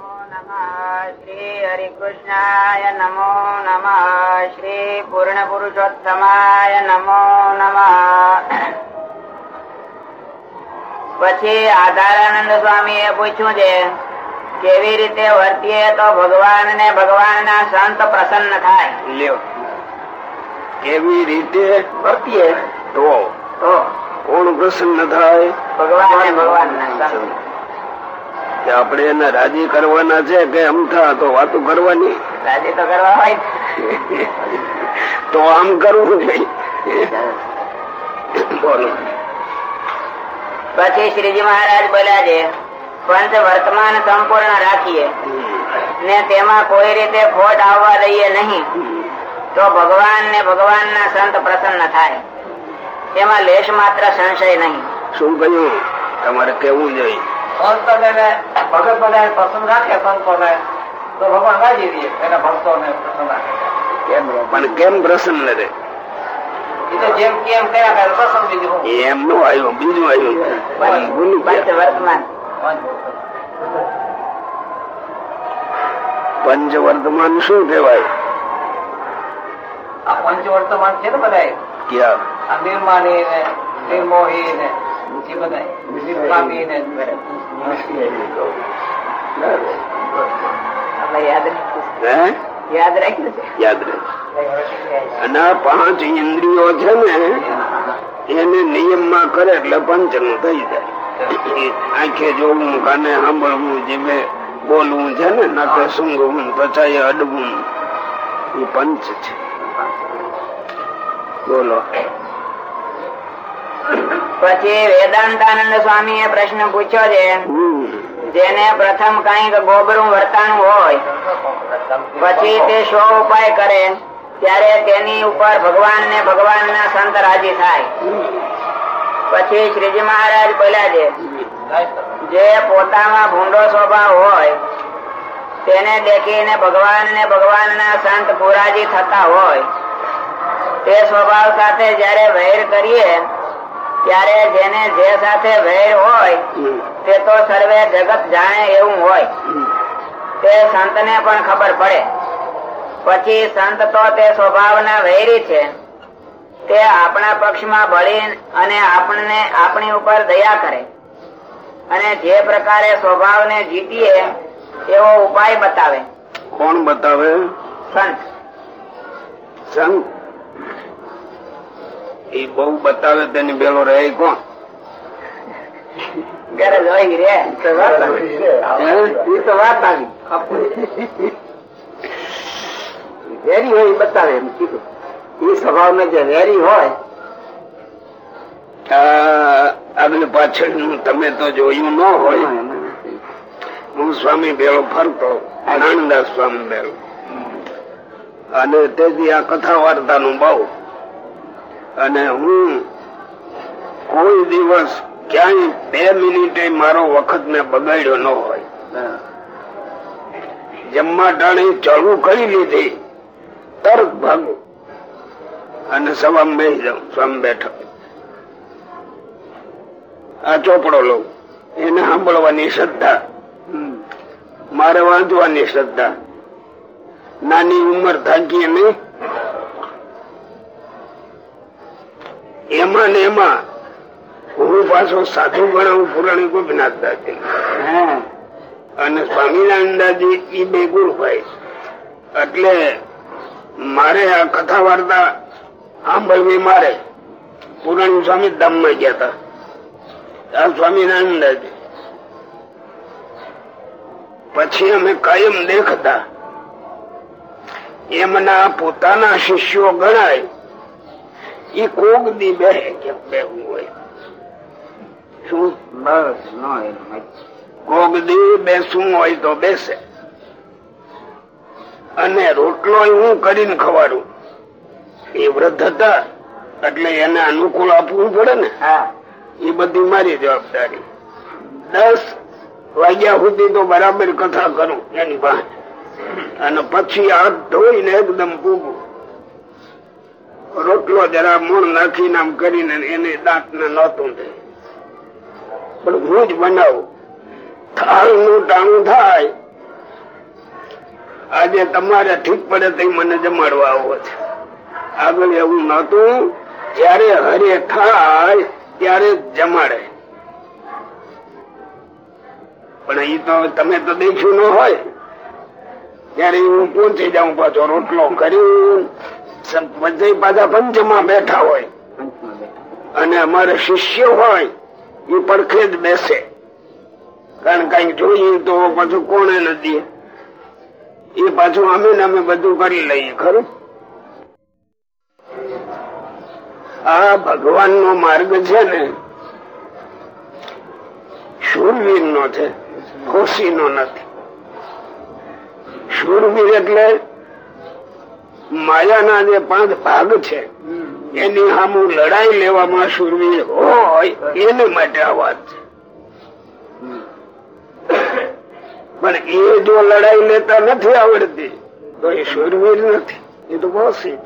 શ્રી હરિકૃષ્ણાય નમો નમઃ શ્રી પૂર્ણ પુરુષોત્તમાય નમો નમ પછી આધારાનંદ સ્વામી એ પૂછ્યું છે કેવી રીતે વર્તીએ તો ભગવાન ને ભગવાન ના સંત પ્રસન્ન થાય? લ્યો. કેવી રીતે વર્તીએ? તો તો કોણ પ્રસન્ન થાય? ભગવાન ભગવાન ના સંત. કે આપણે એને રાજી કરવાના છે કે અમથા તો વાતો કરવાની. રાજી તો કરવા હોય તો આમ કરવું જોઈએ બોલો. પછી શ્રીજી મહારાજ બોલ્યા છે પંચ વર્તમાન સંપૂર્ણ રાખીએ. ને તેમાં કોઈ રીતે ખોટ આવવા દઈએ નહીં. તો ભગવાન ને ભગવાન ના સંત પ્રસન્ન થાય. તેમાં લેશ માત્ર સંશય નહીં. શું કહ્યું? તમારે કેવું જોઈએ? સંતોને એને ભગત બધા પસંદ રાખે સંતોને તો ભગવાન રાજી દે એના ભક્તોને પસંદ રાખે. પણ કેમ પ્રસન્ન રે જેમ કેમ કયા કરે બીજું આવ્યું બીજું આવ્યું. પંચ વર્તમાન પંચ વર્તમાન. શું કહેવાય? આ પંચ વર્તમાન છે ને બધા ક્યાં? આ નિર્માણી ને નિર્મોહી ને એ બધા નિષ્કામી ને યાદ રાખ્યું યાદ રાખ્યું છે યાદ રહે અને પાંચ ઇન્દ્રિયો છે ને એને નિયમમાં કરે એટલે પંચનું થઈ જાય. આંખે જોવું કાને સાંભળવું જીભે બોલવું છે ને નાકે સૂંઘવું પછી અડવું. એ પંચ છે. બોલો. પછી વેદાંતાનંદ સ્વામી એ પ્રશ્ન પૂછ્યો છે, જેને પ્રથમ કંઈક ગોબરું વર્તાણું હોય, પછી તે શો ઉપાય કરે, ત્યારે તેની ઉપર ભગવાન ને ભગવાન ના સંત રાજી થાય. પછી શ્રીજી મહારાજ બોલ્યા છે, જે પોતામાં ભૂંડો સ્વભાવ હોય, તેને દેખીને ભગવાન ને ભગવાન ના સંત પુરાજી થતા હોય, તે સ્વભાવ સાથે જયારે વૈર કરીએ ત્યારે જેને જે સાથે વૈર હોય તે તો સર્વે જગત જાણે એવું હોય. તે સંતને પણ ખબર પડે. પછી સંત તો તે સ્વભાવના વૈરી છે. તે આપણા પક્ષમાં ભળી અને આપણને આપણી ઉપર દયા કરે. અને જે પ્રકારે સ્વભાવને જીતીએ એવો ઉપાય બતાવે. કોણ બતાવે? સંત. સંત? એ બહુ બતાવે તેની બેલો રહે કોણ? ગરજ હોય રે તો વાત આવી. હે? ઈ તો વાત આવી. વેરી હોય બતાવે એમ કીધું. એ સ્વભાવ જે વેરી હોય આ આગળ પાછળ તમે તો જોયું ન હોય. હું સ્વામી ભેળો ફરતો નાનદાસ સ્વામી ભેળો અને તેથી આ કથા વાર્તા નું બહુ અને હું કોઈ દિવસ ક્યાંય બે મિનિટે મારો વખત ને બગાડ્યો ન હોય. જમવા ટાણે ચડવું કરી લીધી. તરત ભાગું. અને સવામાં બેસી જાઉં, સ્વામી બેઠક. આ ચોપડો લઉં. એને સાંભળવાની શ્રદ્ધા. મારે વાંચવાની શ્રદ્ધા. નાની ઉંમર થાકી નહીં એમાં ને એમાં હું પાછો સાધુ ગણાવું પુરાણી ગોપીનાથ દાદી અને સ્વામિનારાયણ દાદી એ બે ગુરુભાઈ એટલે મારે આ કથા વાર્તા સાંભળવી મારે. પુરાણી સ્વામી ધામમાં ગયા હતા. આ સ્વામિનારાયણ દાદી પછી અમે કાયમ દેખતા. એમના પોતાના શિષ્યો ગણાય. એ કોગ દી બે કે બેવું હોય? શું? બસ નો કોક દી બેસવું હોય તો બેસે. અને રોટલો હું કરીને ખવાડું. એ વ્રત હતા એટલે એને અનુકૂળ આપવું પડે ને. હા. એ બધી મારી જવાબદારી. દસ વાગ્યા સુધી તો બરાબર કથા કરું એની પાસે. અને પછી હાથ ધોઈને એકદમ પૂગું રોટલો જરા મૂળ નાખીને આમ કરીને એને દાંત ને નહોતું પણ હું જ બનાવું. થાળનું ટાણું થાય. આજે તમારે ઠીક પડે તો મને જમાડવા આવો છે. આગળ એવું નતું જયારે હરે થાય, ત્યારે જમાડે. પણ એ તો તમે તો દેખ્યું ન હોય. ત્યારે હું પહોંચી જાઉં પાછો રોટલો કરી પછી પાછા પંચમાં બેઠા હોય. અને અમારે શિષ્ય હોય, એ પડખે જ બેસે. કારણ કંઈક જોઈએ તો પાછું કોણે નથી એ પાછું અમે ને અમે બધું કરી લઈએ, ખરું? આ ભગવાન નો માર્ગ છે ને શૂરવીર નો છે ખુશી નો નથી. શૂરવીર એટલે માયાના જે પાંચ ભાગ છે. એની સામુ લડાઈ લેવામાં સુરવીર હોય એને માટે આ વાત છે. પણ એ જો લડાઈ લેતા નથી આવડતી તો એ સુરવીર નથી. એ તો બોસી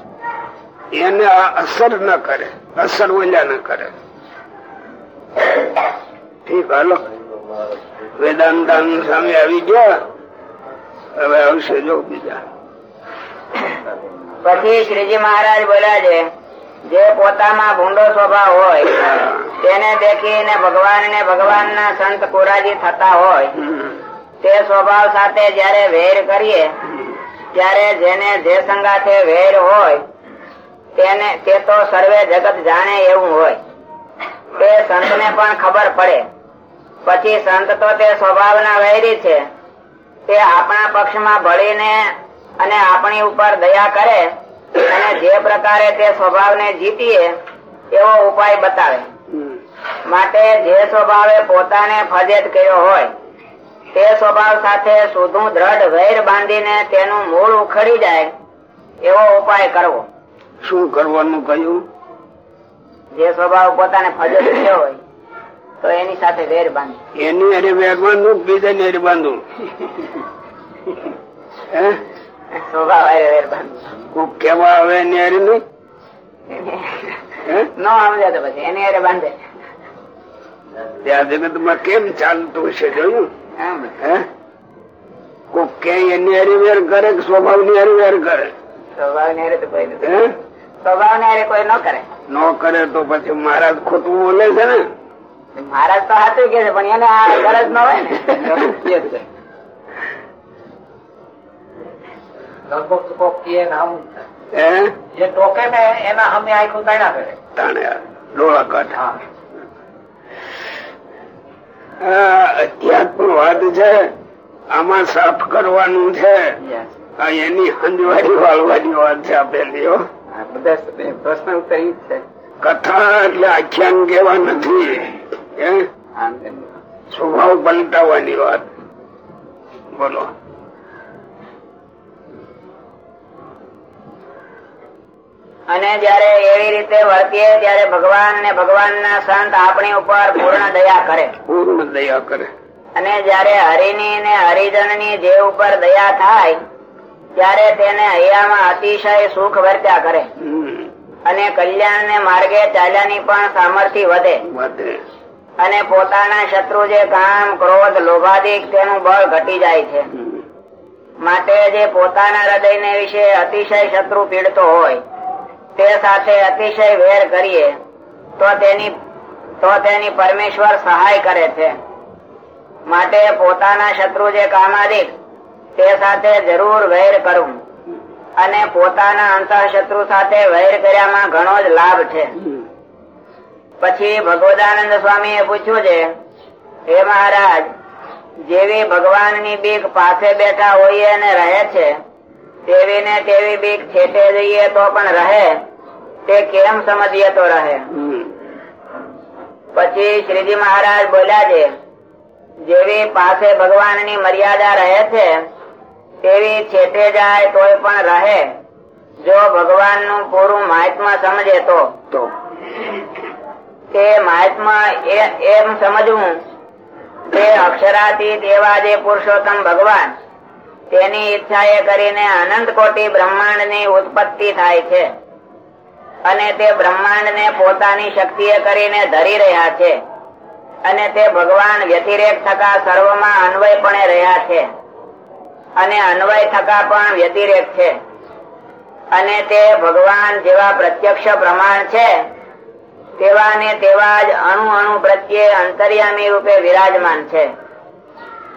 એને આ અસર ન કરે અસર ઓલા ન કરે. ઠીક હાલો. વેદાંતાન સામે આવી ગયા. હવે આવશે જો બીજા. પછી શ્રીજી મહારાજ બોલ્યા છે, જે પોતામાં ભૂંડો સ્વભાવ હોય, તેને દેખીને ભગવાન ને ભગવાન ના સંત કોરાજી થતા હોય, તે સ્વભાવ સાથે જયારે વેર કરીએ, ત્યારે જેને જે સંગાથે વેર હોય, તેને, તે તો સર્વે જગત જાણે એવું હોય. તે સંત ને પણ ખબર પડે. પછી સંત તો તે સ્વભાવના વૈરી છે. તે આપણા પક્ષમાં ભળીને અને આપણી ઉપર દયા કરે અને જે પ્રકારે તે સ્વભાવને જીતીએ એવો ઉપાય બતાવે. માટે જે સ્વભાવે પોતાને ફજેત કર્યો હોય તે સ્વભાવ સાથે સુધું દ્રઢ વૈર બાંધીને તેનું મૂળ ઉખડી જાય એવો ઉપાય કરવો. શું કરવાનું કહ્યું? જે સ્વભાવ પોતાને ફજેત કર્યો હોય તો એની સાથે વેર બાંધે. એની અરે વેર બાંધું બીજા ને બાંધું હે? કેવા આવે એની હારે નહીં? ન સમજે તો પછી એની હારે બાંધે. ત્યાં જગતમાં કેમ ચાલતું છે જોયું? કોક કે એની હરિવેર વેર કરે કે સ્વભાવની હરિવેર વેર કરે? સ્વભાવની હારે તો કોઈ સ્વભાવની હારે કોઈ ન કરે. ન કરે તો પછી મહારાજ ખોટું બોલે છે ને? મહારાજ તો હાથે કે છે પણ એને આ ગરજ ન હોય ને લગભગ તો કોક કહે ને આમ હે જે ટોકે ને એના સામે આખું તાણ્યા કરે. ડોળા કાઢ. હા. છે આમાં સાફ કરવાનું છે. એની હંજવારી વાળવાની વાત છે આપેલી પ્રશ્ન ઉત્તર જ છે. કથા એટલે આખ્યાન કેવા નથી? સ્વભાવ પલટાવવાની વાત. બોલો. અને જયારે એવી રીતે વર્તીએ ત્યારે ભગવાન ને ભગવાન ના સંત આપણી ઉપર પૂર્ણ દયા કરે. પૂર્ણ દયા કરે. અને જયારે હરિની ને હરિજનની જે ઉપર દયા થાય ત્યારે તેને હૈયામાં અતિશય સુખ વર્ત્યા કરે. અને કલ્યાણ ને માર્ગે ચાલ્યાની પણ સામર્થ્ય વધે. અને પોતાના શત્રુ જે કામ ક્રોધ લોભાદિક તેનું બળ ઘટી જાય છે. માટે જે પોતાના હૃદય ને વિશે અતિશય શત્રુ પીડતો હોય તે સાથે અતિશય વેર કરીએ, તો તેની તો તેની પરમેશ્વર સહાય કરે છે. માટે પોતાના શત્રુ જે કામાદિક, તે સાથે જરૂર વૈર કરવું અને પોતાના અંતઃશત્રુ સાથે વેર કર્યામાં ઘણો જ લાભ છે. પછી ભગવદાનંદ સ્વામી એ પૂછ્યું છે, હે મહારાજ, જેવી ભગવાનની બીક પાસે બેઠા હોઈએ અને રહે છે તેવી ને તેવી બીક છેટે જઈએ તો પણ રહે. તે કેમ સમજીએ તો રહે? પછી શ્રીજી મહારાજ બોલ્યા છે જેવી પાસે ભગવાનની મર્યાદા રહે છે તેવી છેટે જાય તોય પણ રહે. જો ભગવાનનું પૂરું મહાત્મા સમજે તો. તો. મહાત્મા એ- એમ સમજવું તે અક્ષરાતીત એવા જે પુરુષોત્તમ ભગવાન. તેની ઈચ્છા એ કરીને અનંત કોટી બ્રહ્માંડની ઉત્પત્તિ થાય છે. અને તે બ્રહ્માંડ ને પોતાની શક્તિએ કરીને ધરી રહ્યા છે. અને તે ભગવાન વ્યતિરેક થકા સર્વમાં અન્વયપણે રહ્યા છે. અને અન્વય થકા પણ વ્યતિરેક છે. અને તે ભગવાન જેવા પ્રત્યક્ષ પ્રમાણ છે, તેવા ને તેવા જ અણુ અણુ પ્રત્યે અંતર્યામી રૂપે વિરાજમાન છે.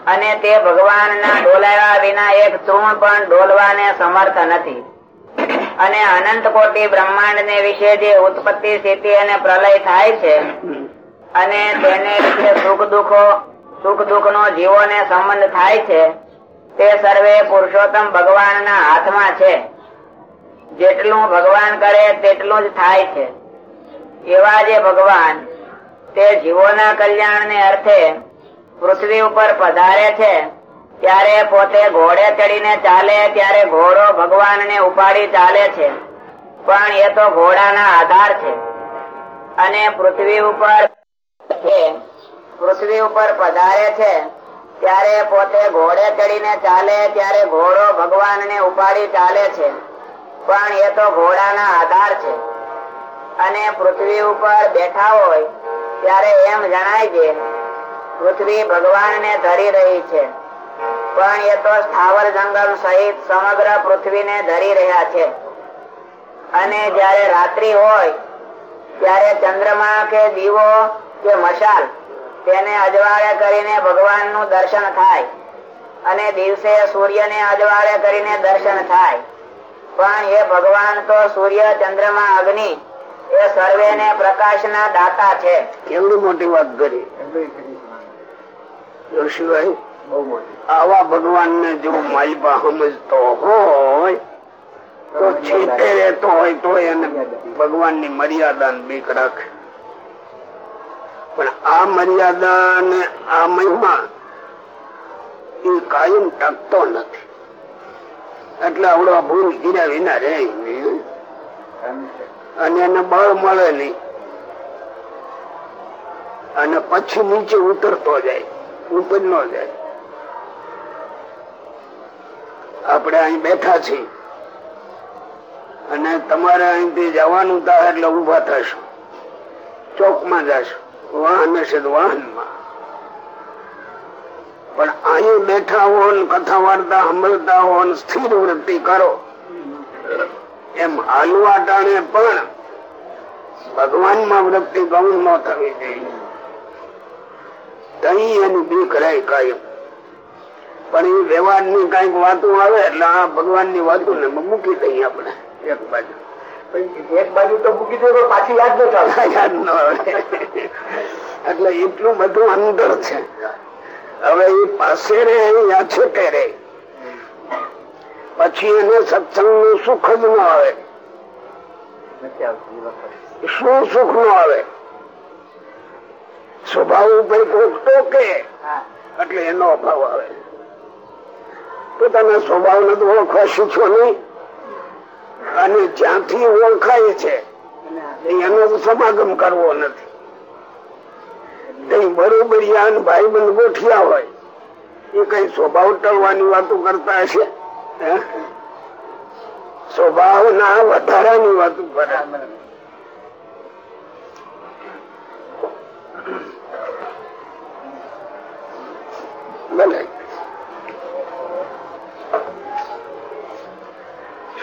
અને તે ભગવાનના ડોલાવ્યા વિના એક તૃણ પણ ડોલવાને સમર્થ નથી. અને અનંત કોટી બ્રહ્માંડ ને વિશે જે ઉત્પત્તિ, સ્થિતિ અને પ્રલય થાય છે, અને તેને લીધે સુખ દુઃખો, સુખ દુઃખ નો જીવોને સંબંધ થાય છે, તે સર્વે પુરુષોત્તમ ભગવાનના હાથમાં છે. જેટલું ભગવાન કરે તેટલું જ થાય છે. એવા જે ભગવાન તે જીવોના કલ્યાણને અર્થે પૃથ્વી ઉપર પધારે છે, ત્યારે પોતે ઘોડે ચડીને ચાલે, ત્યારે ઘોડો ભગવાનને ઉપાડી ચાલે છે. પણ એ તો ઘોડાના આધાર છે. અને પૃથ્વી ઉપર પૃથ્વી ઉપર પધારે છે, ત્યારે પોતે ઘોડે ચડીને ચાલે, ત્યારે ઘોડો ભગવાનને ઉપાડી ચાલે છે. પણ એ તો ઘોડાના આધાર છે. અને પૃથ્વી ઉપર બેઠા હોય, ત્યારે એમ જણાય છે પૃથ્વી ભગવાનને ધરી રહી છે. પણ એ તો સ્થાવર જંગમ સહિત સમગ્ર પૃથ્વીને ધરી રહ્યા છે. અને જયારે રાત્રિ હોય, ત્યારે ચંદ્રમા કે દીવો કે મશાલ તેને અજવાળે કરીને ભગવાનનું દર્શન થાય અને દિવસે સૂર્યને અજવાળે કરીને દર્શન થાય. પણ એ ભગવાન તો સૂર્ય, ચંદ્રમા, અગ્નિ એ સર્વે ને પ્રકાશ પ્રકાશના દાતા છે. કેવડી મોટી વાત કરી. આવા ભગવાન ને જો માલબા સમજતો હોય, તો છેટે રહેતો હોય તો એને ભગવાનની મર્યાદા બીક રાખે. પણ આ મર્યાદા ને આ મહિમા એ કાયમ ટકતો નથી. એટલે આવડો ભૂલ ગીરા વિના રહે અને એને બળ મળે નહીં. અને પછી નીચે ઉતરતો જાય. ઉપર ન જાય આપણે અહીં બેઠા છીએ. અને તમારે અહીંથી જવાનું થાય એટલે ઊભા થશો. ચોકમાં જશો. વાહન હશે વાહનમાં. પણ અહીં બેઠા હો કથા વાર્તા સાંભળતા હો સ્થિર વૃત્તિ કરો. એમ હાલવા ટાણે પણ ભગવાનમાં વૃત્તિ ગૌણ ન થવી જોઈએ. તઈ એનું બીક રહે કાયમ પણ એ વ્યવહારની કંઈક વાતો આવે એટલે આ ભગવાનની વાતો ને મૂકી દઈએ આપણે એક બાજુ. એક બાજુ તો મૂકી દો પાછી યાદ ન ચાલે યાદ ન આવે. એટલે એટલું બધું અંદર છે. હવે એ પાસે રે યા છેટે રે પછી એને સત્સંગનું સુખ જ ન આવે. શું સુખ નો આવે? સ્વભાવ ઉપર કોક ટોકે એટલે એનો અભાવ આવે. પોતાના સ્વભાવ ને તો ઓળખવા શીખ્યો નહીં. અને જ્યાંથી ઓળખાય છે એનો સમાગમ કરવો નથી. કઈ બરોબર યાન ભાઈ બંધ ગોઠિયા હોય, એ કઈ સ્વભાવ ટળવાની વાતો કરતા હશે? સ્વભાવ ના વધારાની વાતો કરે.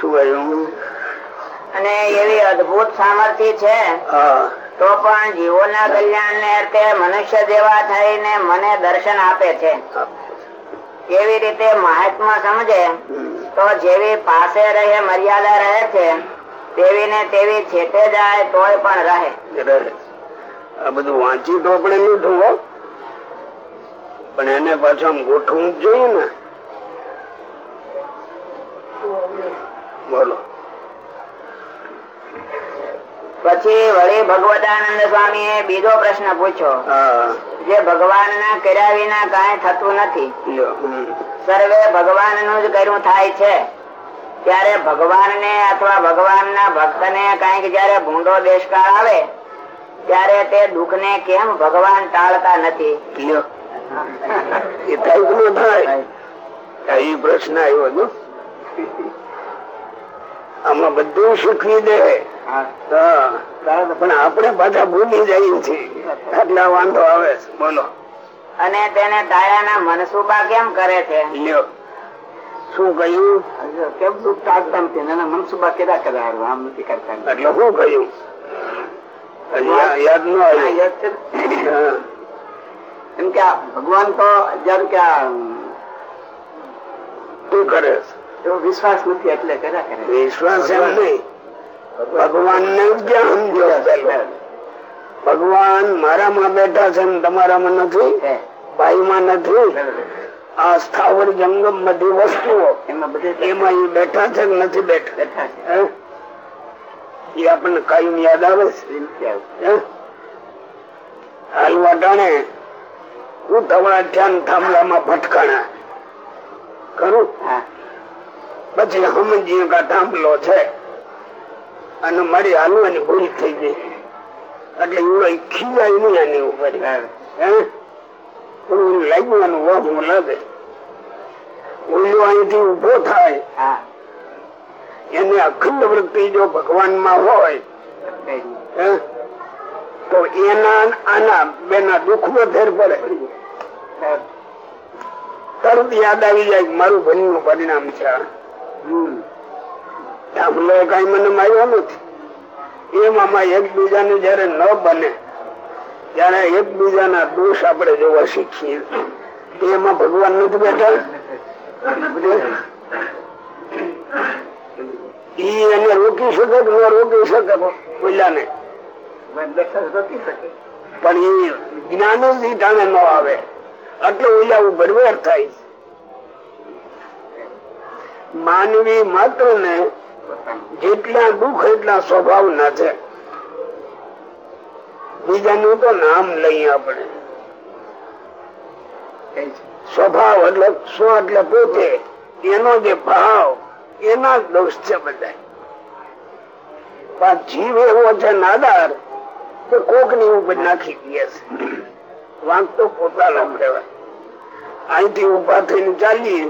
શું કહ્યું? અને એવી અદભુત સામર્થ્ય છે. તો પણ જીવોના કલ્યાણ ને અર્થે મનુષ્ય જેવા થઈને મને દર્શન આપે છે. કેવી રીતે મહાત્મા સમજે? તો જેવી પાસે રહે મર્યાદા રહે છે તેવી ને તેવી છેટે જાય તોય પણ રહે. આ બધું વાંચી તો આપણે નહીં હો. પણ એને પાછું ગોઠવું જ જોઈએ ને. બોલો. પછી વળી ભગવદાનંદ સ્વામી એ બીજો પ્રશ્ન પૂછ્યો. જે ભગવાન ના કર્યા વિના કઈ થતું નથી. સર્વે ભગવાનનું જ કર્યું થાય છે. ત્યારે ભગવાન ને અથવા ભગવાન ના ભક્ત ને કંઈક જયારે ભૂંડો દેશકાળ આવે ત્યારે તે દુઃખ ને કેમ ભગવાન ટાળતા નથી? લ્યો. એ થાય કે ન થાય? એ પ્રશ્ન આવ્યો જો આમાં બધું શીખવી દે. પણ આપણે પાછા ભૂલી જઈએ છીએ. એટલે વાંધો આવે છે. બોલો. અને તેને દાયાના મનસુબા કેમ કરે છે? લ્યો. શું કહ્યું? કેમ દુઃખ ટાળતા નથી અને એના મનસુબા કેદા કર્યા આમ નથી કરતા. એટલે શું કહ્યું? યાદ ન આવ્યું. છે. એમ કે ભગવાન તો જયારે કે શું કરે વિશ્વાસ નથી એટલે કર્યા કરે વિશ્વાસ એમ નહીં. ભગવાન ને સમજો ભગવાન મારામાં બેઠા છે તમારામાં નથી. ભાઈમાં નથી. આ સ્થાવર જંગમ બધી વસ્તુઓ એમાં એ બેઠા છે કે નથી બેઠા? એ આપણને કાયમ યાદ આવે છે. હાલવા ટાણે ઉતાવળા ધ્યાન થાંભલામાં ભટકાણા. ખરું પછી હમજી કે થાંભલો છે. અને મારી હાલવાની ભૂલ થઈ ગઈ. એટલે એવડો ખીલાય નહીં આની ઉપર. બરાબર. હે? થોડું લાગવાનું વાહું લાગે. ઓલો અહીંથી ઊભો થાય. હા. એને અખંડ વૃત્તિ જો ભગવાનમાં હોય હે, તો એના આના બેના દુઃખ ફેર પડે. તરત યાદ આવી જાય મારું ભણી નું પરિણામ છે આ. કઈ મને માર્યો નથી. એમાં એકબીજાને જયારે ન બને ત્યારે એકબીજાના દોષ આપણે જોવા શીખીએ. એમાં ભગવાન નથી બેઠા? ઈ એને રોકી શકે કે ન રોકી શકે? પેલાને પણ એ જ્ઞાન જ ઈ ટાણે ન આવે. એટલે ઓલા ઉપર વેર થાય માનવી માત્ર ને જેટલા દુઃખ, એટલા સ્વભાવ ના છે. બીજાનું તો નામ લઈએ આપણે. સ્વભાવ એટલે સ્વ એટલે પોતે, એનો જે ભાવ, એના દોષ છે બધા પણ જીવ એવો છે નાદાર, કે કોકની ઉપર નાખી દે છે. વાંક તો પોતાનો કહેવાય અહીંથી ઊભા થઈને ચાલીએ.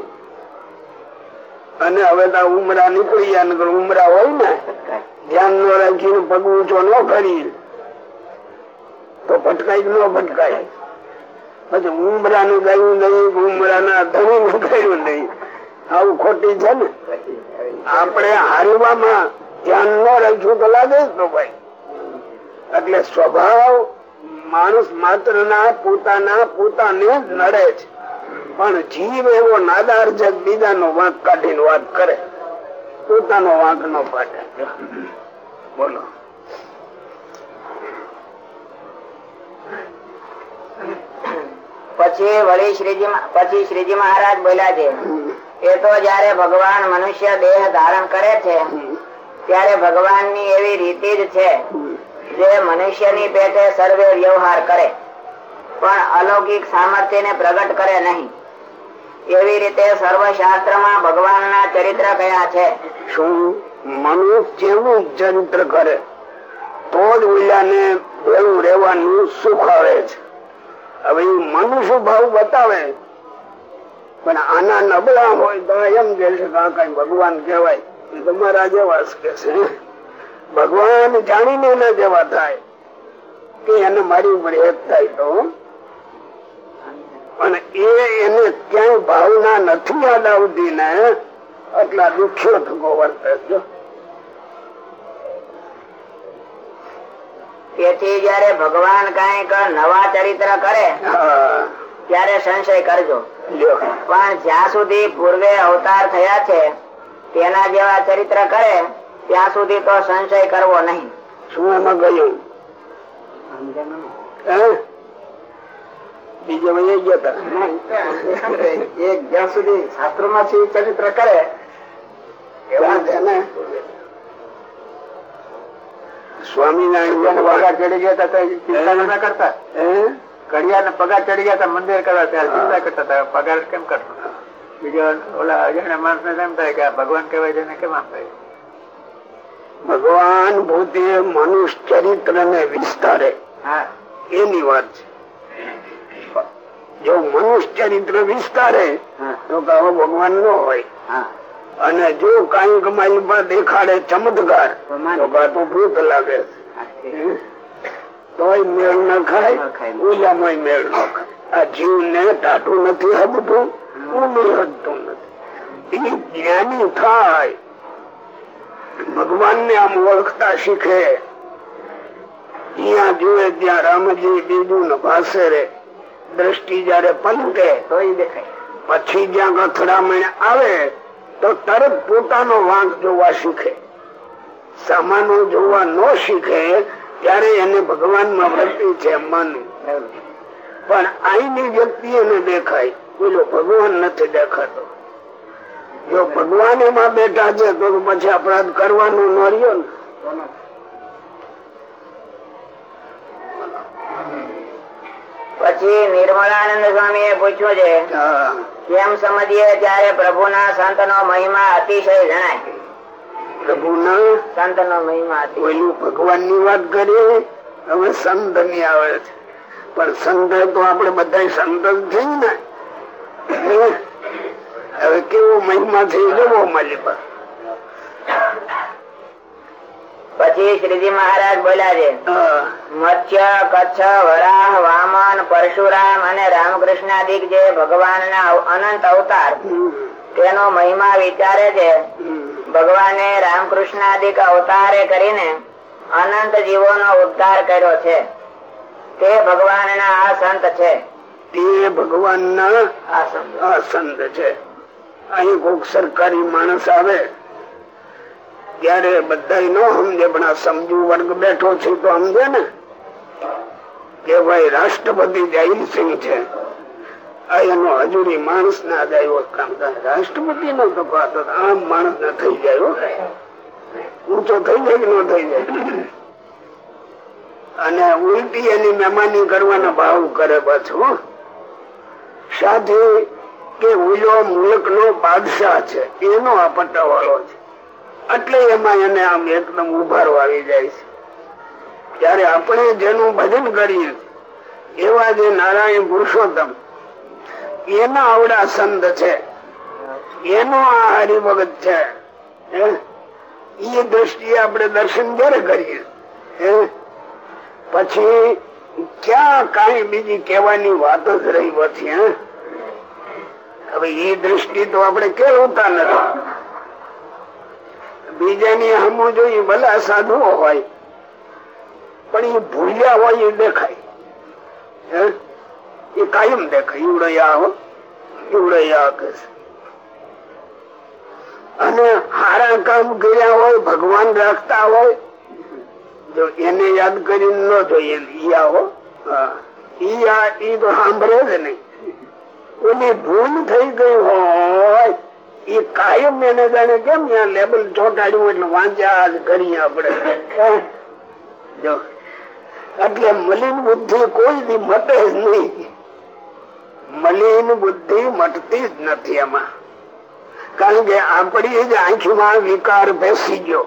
અને હવે તો ઉમરા નીકળી ગયા ઉમરા હોય ને, ધ્યાન ન રાખીને પગ ઊંચો ન કરીએ તો ભટકાય ન ભટકાય? પછી ઉમરા નું ગયું નહીં ઉમરા ના ધણી નું ગયું નહીં. આવું ખોટી છે ને? આપણે હારવામાં ધ્યાન ન રાખ્યું તો લાગે તો ભાઈ. એટલે સ્વભાવ માણસ માત્ર ના પોતાના પોતાને નડે છે. પણ જીવ એવો નાદાર કે બીજાનો વાંક કાઢીને વાત કરે. પોતાનો વાંક નો પાડે. બોલો. પછી વળી શ્રીજી પછી શ્રીજી મહારાજ બોલ્યા છે એ તો જયારે ભગવાન મનુષ્ય દેહ ધારણ કરે છે ત્યારે ભગવાનની એવી રીતિ જ છે જે મનુષ્યની પેટે સર્વે વ્યવહાર કરે. પણ અલૌકિક સામર્થ્યને પ્રગટ કરે નહીં. એવી રીતે સર્વશાસ્ત્રમાં ભગવાનના ચરિત્ર કયા છે? શું? મનુષ્ય જેવું ચરિત્ર કરે. તો જ ઓલાને એવું રહેવાનું સુખ આવે છે. હવે મનુષ્ય ભાવ બતાવે. પણ આના નબળા હોય તો એમ કે છે કઈ ભગવાન કહેવાય. એ તમારા જેવા કે છે. ભગવાન જાણીને એના જેવા થાય. કે એને મારી ઉપર એક થાય તો એ એને ક્યાંય ભાવના નથી યાદ આવતી ને એટલા દુખ્યો થકો વર્તે જો. તેથી જયારે ભગવાન કંઈક નવા ચરિત્ર કરે ત્યારે સંશય કરજો. પણ જ્યાં સુધી પૂર્વે અવતાર થયા છે તેના જેવા ચરિત્ર કરે ત્યાં સુધી તો સંશય કરવો નહીં. શું એમાં ગયું? બીજે વહી ગયા તા. એ જ્યાં સુધી શાસ્ત્રો માંથી ચરિત્ર કરે ને સ્વામિનારાયણ પગાર ચડી ગયા હતા તો ચિંતા નતા કરતા. હે? પગાર ચડી ગયા હતા મંદિર કરવા ત્યારે ચિંતા કરતા હતા પગાર કેમ કરતો બીજો ઓલા અજાણ્યા માણસ ને એમ થાય કે ભગવાન કહેવાય છે ને કેમ થાય? ભગવાન પોતે મનુષ્ય ચરિત્ર ને વિસ્તારે. હા. એની વાત છે. જો મનુષ્ય ચરિત્ર વિસ્તારે તો કહો ભગવાન નો હોય. અને જો કઈ કમાઈ પર દેખાડે ચમત્કાર તો માને. તો કા તો ભૂત લાગે. તોય મેળ ન ખાય. ઓલામાં મેળ ન ખાય. આ જીવ ને ટાટું નથી હબતું ઊંડું હદતું નથી. એ જ્ઞાની થાય. ભગવાન ને આમ ઓળખતા શીખે. ત્યાં જોયે ત્યાં રામજી બીજું ને ભાષે રે. દ્રષ્ટિ જયારે પલટે તો એ દેખાય. પછી જ્યાં અથડામણ આવે, તો તરત પોતાનો વાંક જોવા શીખે. સામાનો જોવા ન શીખે, ત્યારે એને ભગવાનમાં વૃત્તિ છે માનવું પણ અહીંની વ્યક્તિ એને દેખાય. બોલો, ભગવાન નથી દેખાતો. જો ભગવાન એમાં બેઠા છે, તો પછી અપરાધ કરવાનું ન રહ્યો ને. પછી નિર્મળાનંદ સ્વામી એ પૂછ્યું છે. કેમ સમજીએ ત્યારે પ્રભુના સંત નો મહિમા અતિશય જણાય? પ્રભુના? સંત નો મહિમા ઓલું ભગવાનની વાત કરીએ હવે સંતની આવે છે. પણ સંત તો આપણે બધા સંત જ થઈ ને. હવે કેવો મહિમા થઈ જવો મારી પર પછી શ્રીજી મહારાજ બોલ્યા છે મત્સ્ય કચ્છ વરાહ વામન પરશુરામ અને રામકૃષ્ણ આદિક જે ભગવાનના અનંત અવતાર તેનો મહિમા વિચારે છે. ભગવાને રામકૃષ્ણ અવતારે કરીને અનંત જીવો નો ઉદ્ધાર કર્યો છે. તે ભગવાનના આ સંત છે. તે ભગવાન ના આ સંત છે. અહીં કોઈક સરકારી માણસ આવે ત્યારે બધા ન સમજે, પણ આ સમજુ વર્ગ બેઠો છે તો સમજે ને? કે ભાઈ રાષ્ટ્રપતિ જયસિંહ છે. એનો હજુરી માણસ ના જાય કામ રાષ્ટ્રપતિ નો તો આમ માણસ ના થઈ જાય ઊંચો થઈ જાય કે ન થઈ જાય? અને ઉલટી એની મહેમાની કરવાનો ભાવ કરે પાછું સાથે કે ઉલો મુલક નો બાદશાહ છે, એનો આ પટ્ટાવાળો છે. એટલે એમાં એને આમ એકદમ ઉભારો આવી જાય છે. ત્યારે આપણે જેનું ભજન કરીએ, એવા જે નારાયણ પુરુષોત્તમ, એના આવડા સંત છે. એનો આ હરિભગત છે. એ દ્રષ્ટિએ આપણે દર્શન ક્યારે કરીએ? પછી ક્યાં કઈ બીજી કહેવાની વાત જ રહી પછી હવે એ દ્રષ્ટિ તો આપણે કેળવતા નથી. બીજાની હમું જોઈએ ભલા સાધુ હોય. પણ એ ભૂલ્યા હોય એ દેખાય. એ કાયમ દેખાય. ઉડયા હો. ઉડયા કે અને હારા કામ કર્યા હોય, ભગવાન રાખતા હોય, જો એને યાદ કરીને ન જોઈએ ઈયા હો. ઈ તો સાંભળે જ નહીં. ઓલી ભૂલ થઈ ગઈ હોય એ કાયમ એને જાણે કેમ ત્યાં લેબલ ચોટાડ્યું એટલે વાંચ્યા જ કરી આપણે. જો. એટલે મલિન બુદ્ધિ કોઈ દી મટે જ નહીં. મલિન બુદ્ધિ મટતી જ નથી એમાં કારણ કે આપણી જ આંખીમાં વિકાર બેસી ગયો.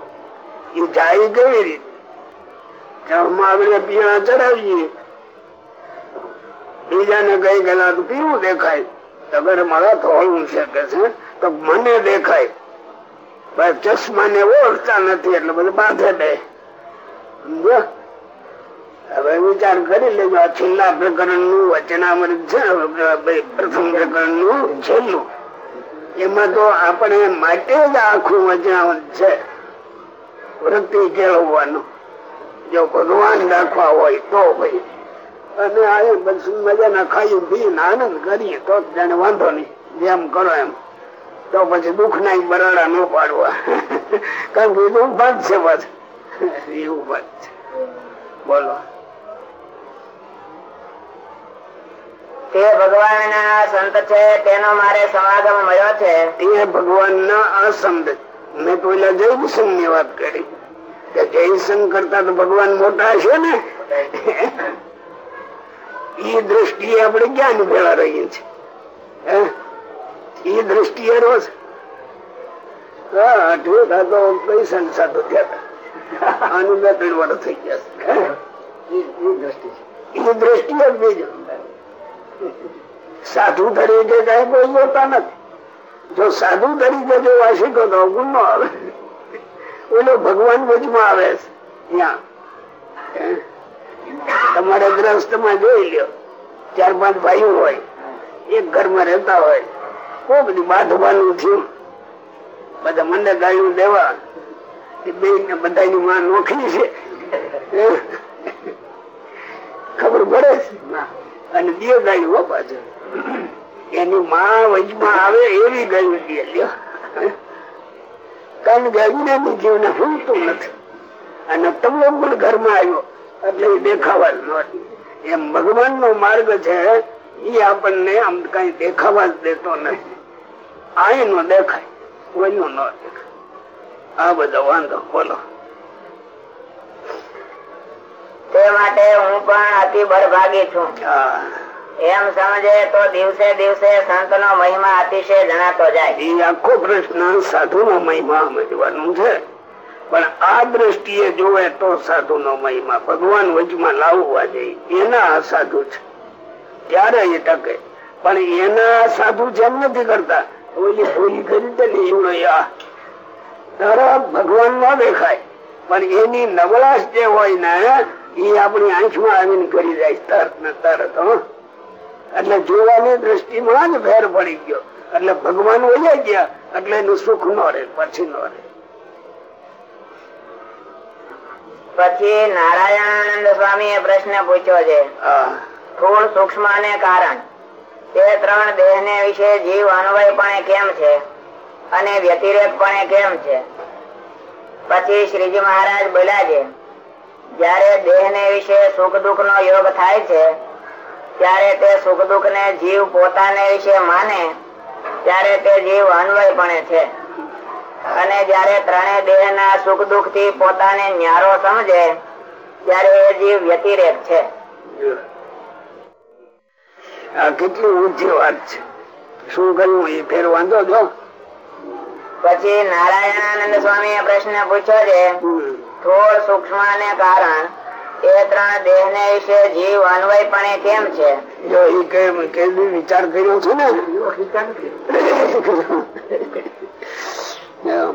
એ જાય કેવી રીતે? આપણે પીણા ચડાવીએ. બીજાને કઈ ગયેલા તો પીવું દેખાય? અગર મારા થોડું છે. કે છે તો મને દેખાય. પણ ચશ્મા ને ઓળખતા નથી એટલે બધું બાંધે દે. સમજો? હવે વિચાર કરી લેજો, આ છેલ્લા પ્રકરણનું વચનામૃત છે પ્રથમ પ્રકરણનું છેલ્લું. એમાં તો આપણે માટે જ આખું વચનામૃત છે. વૃત્તિ કેળવવાનું. જો ભગવાન રાખવા હોય તો ભાઈ. અને આ બધું મજાના ખાયું પી આનંદ કરીએ, તો જાણે વાંધો નહીં. જેમ કરો એમ. તો પછી દુઃખ ના બરાડા ન પાડવા. કારણ કે એવું ભાગ છે પાછું. એવું ભાગ છે. બોલો. તે ભગવાનના સંત છે તેનો મારે સમાગમ મળ્યો છે. તે ભગવાન ના અસંત મેં પેલા જયસંગની વાત કરી. કે જૈનસંઘ કરતા તો ભગવાન મોટા છે ને. એ દ્રષ્ટિએ આપણે ક્યાં ભેળા રહીએ છીએ? એ દ્રષ્ટિએ રોજ. હા ઠીક આ તો કઈ સંસાર થયા આનું બે ત્રણ વર્ષ થઈ ગયા. એ જ બીજું. સાધુ તરીકે કઈ કોઈ જોતા નથી. જો સાધુ તરીકે જો શીખો તો ગુનો આવે. ઓલો ભગવાન વચમાં આવે છે ત્યાં? તમારે ગ્રસ્તમાં જોઈ લ્યો. ચાર પાંચ ભાઈઓ હોય એક ઘરમાં રહેતા હોય. કોઈ બધું બાંધવાનું થયું. બધા મને ગાયું દેવા. બે ને બધાની માં નોખી છે. ખબર પડે? અને બે ગાયું હો પાછળ. એની માં વચમાં આવે એવી ગાયું દે લ્યો. કારણ કે અજ્ઞાની જીવને ભૂલતું નથી. અને તમે પણ ઘરમાં આવ્યો. એટલે એ દેખાવા જ નથી એમ ભગવાન નો માર્ગ છે એ આપણને આમ કઈ દેખાવા જ દેતો નથી. આય નો દેખાય વયું ન દેખાય. આ બધો વાંધો બોલો. તે માટે હું પણ અતિ બળભાગી છું. એમ સમજે તો દિવસે દિવસે સંત નો મહિમા અતિશય જણાતો જાય. એ આખો પ્રશ્ન સાધુ નો મહિમા સમજવાનું છે. પણ આ દ્રષ્ટિએ જોવે તો સાધુ નો મહિમા ભગવાન વચમાં લાવવા જોઈએ એના સાધુ છે. ત્યારે એ ટકે. પણ એના સાધુ જેમ નથી કરતા. ઓલી ભૂલી દે ને તરત ભગવાનમાં દેખાય. પણ એની નબળાશ જે હોય ને એ આપણી આંખમાં આવીને કરી જાય. તરત ને તરત એટલે જોવાની દ્રષ્ટિમાં જ ફેર પડી ગયો. એટલે ભગવાન વયા ગયા એટલે એનું સુખ ન રહે પછી ન રહે. પછી નારાયણાનંદ સ્વામી એ પ્રશ્ન પૂછ્યો છે. સ્થૂળ સૂક્ષ્મ ને કારણ. તે ત્રણ દેહ ને વિશે જીવ અન્વયપણે કેમ છે? અને વ્યતિરેકપણે કેમ છે? પછી શ્રીજી મહારાજ બોલ્યા છે, જયારે દેહ ને વિશે સુખ દુઃખ નો યોગ થાય છે, ત્યારે તે સુખ દુઃખ ને જીવ પોતાને વિશે માને, ત્યારે તે જીવ અન્વયપણે છે. અને જયારે ત્રણેય દેહ ના સુખ દુઃખથી પોતાને ન્યારો સમજે, ત્યારે એ જીવ વ્યતિરેક છે. આ કેટલી ઊંચી વાત છે. શું કહ્યું એ ફેર વાંધો જો પછી નારાયણાનંદ સ્વામી પ્રશ્ન પૂછ્યો છે. થોડ સૂક્ષ્મ ને કારણ એ ત્રણ દેહ ને વિશે જીવ અન્વયપણે કેમ છે? જો એ કેમ કેવી વિચાર કર્યો છે ને?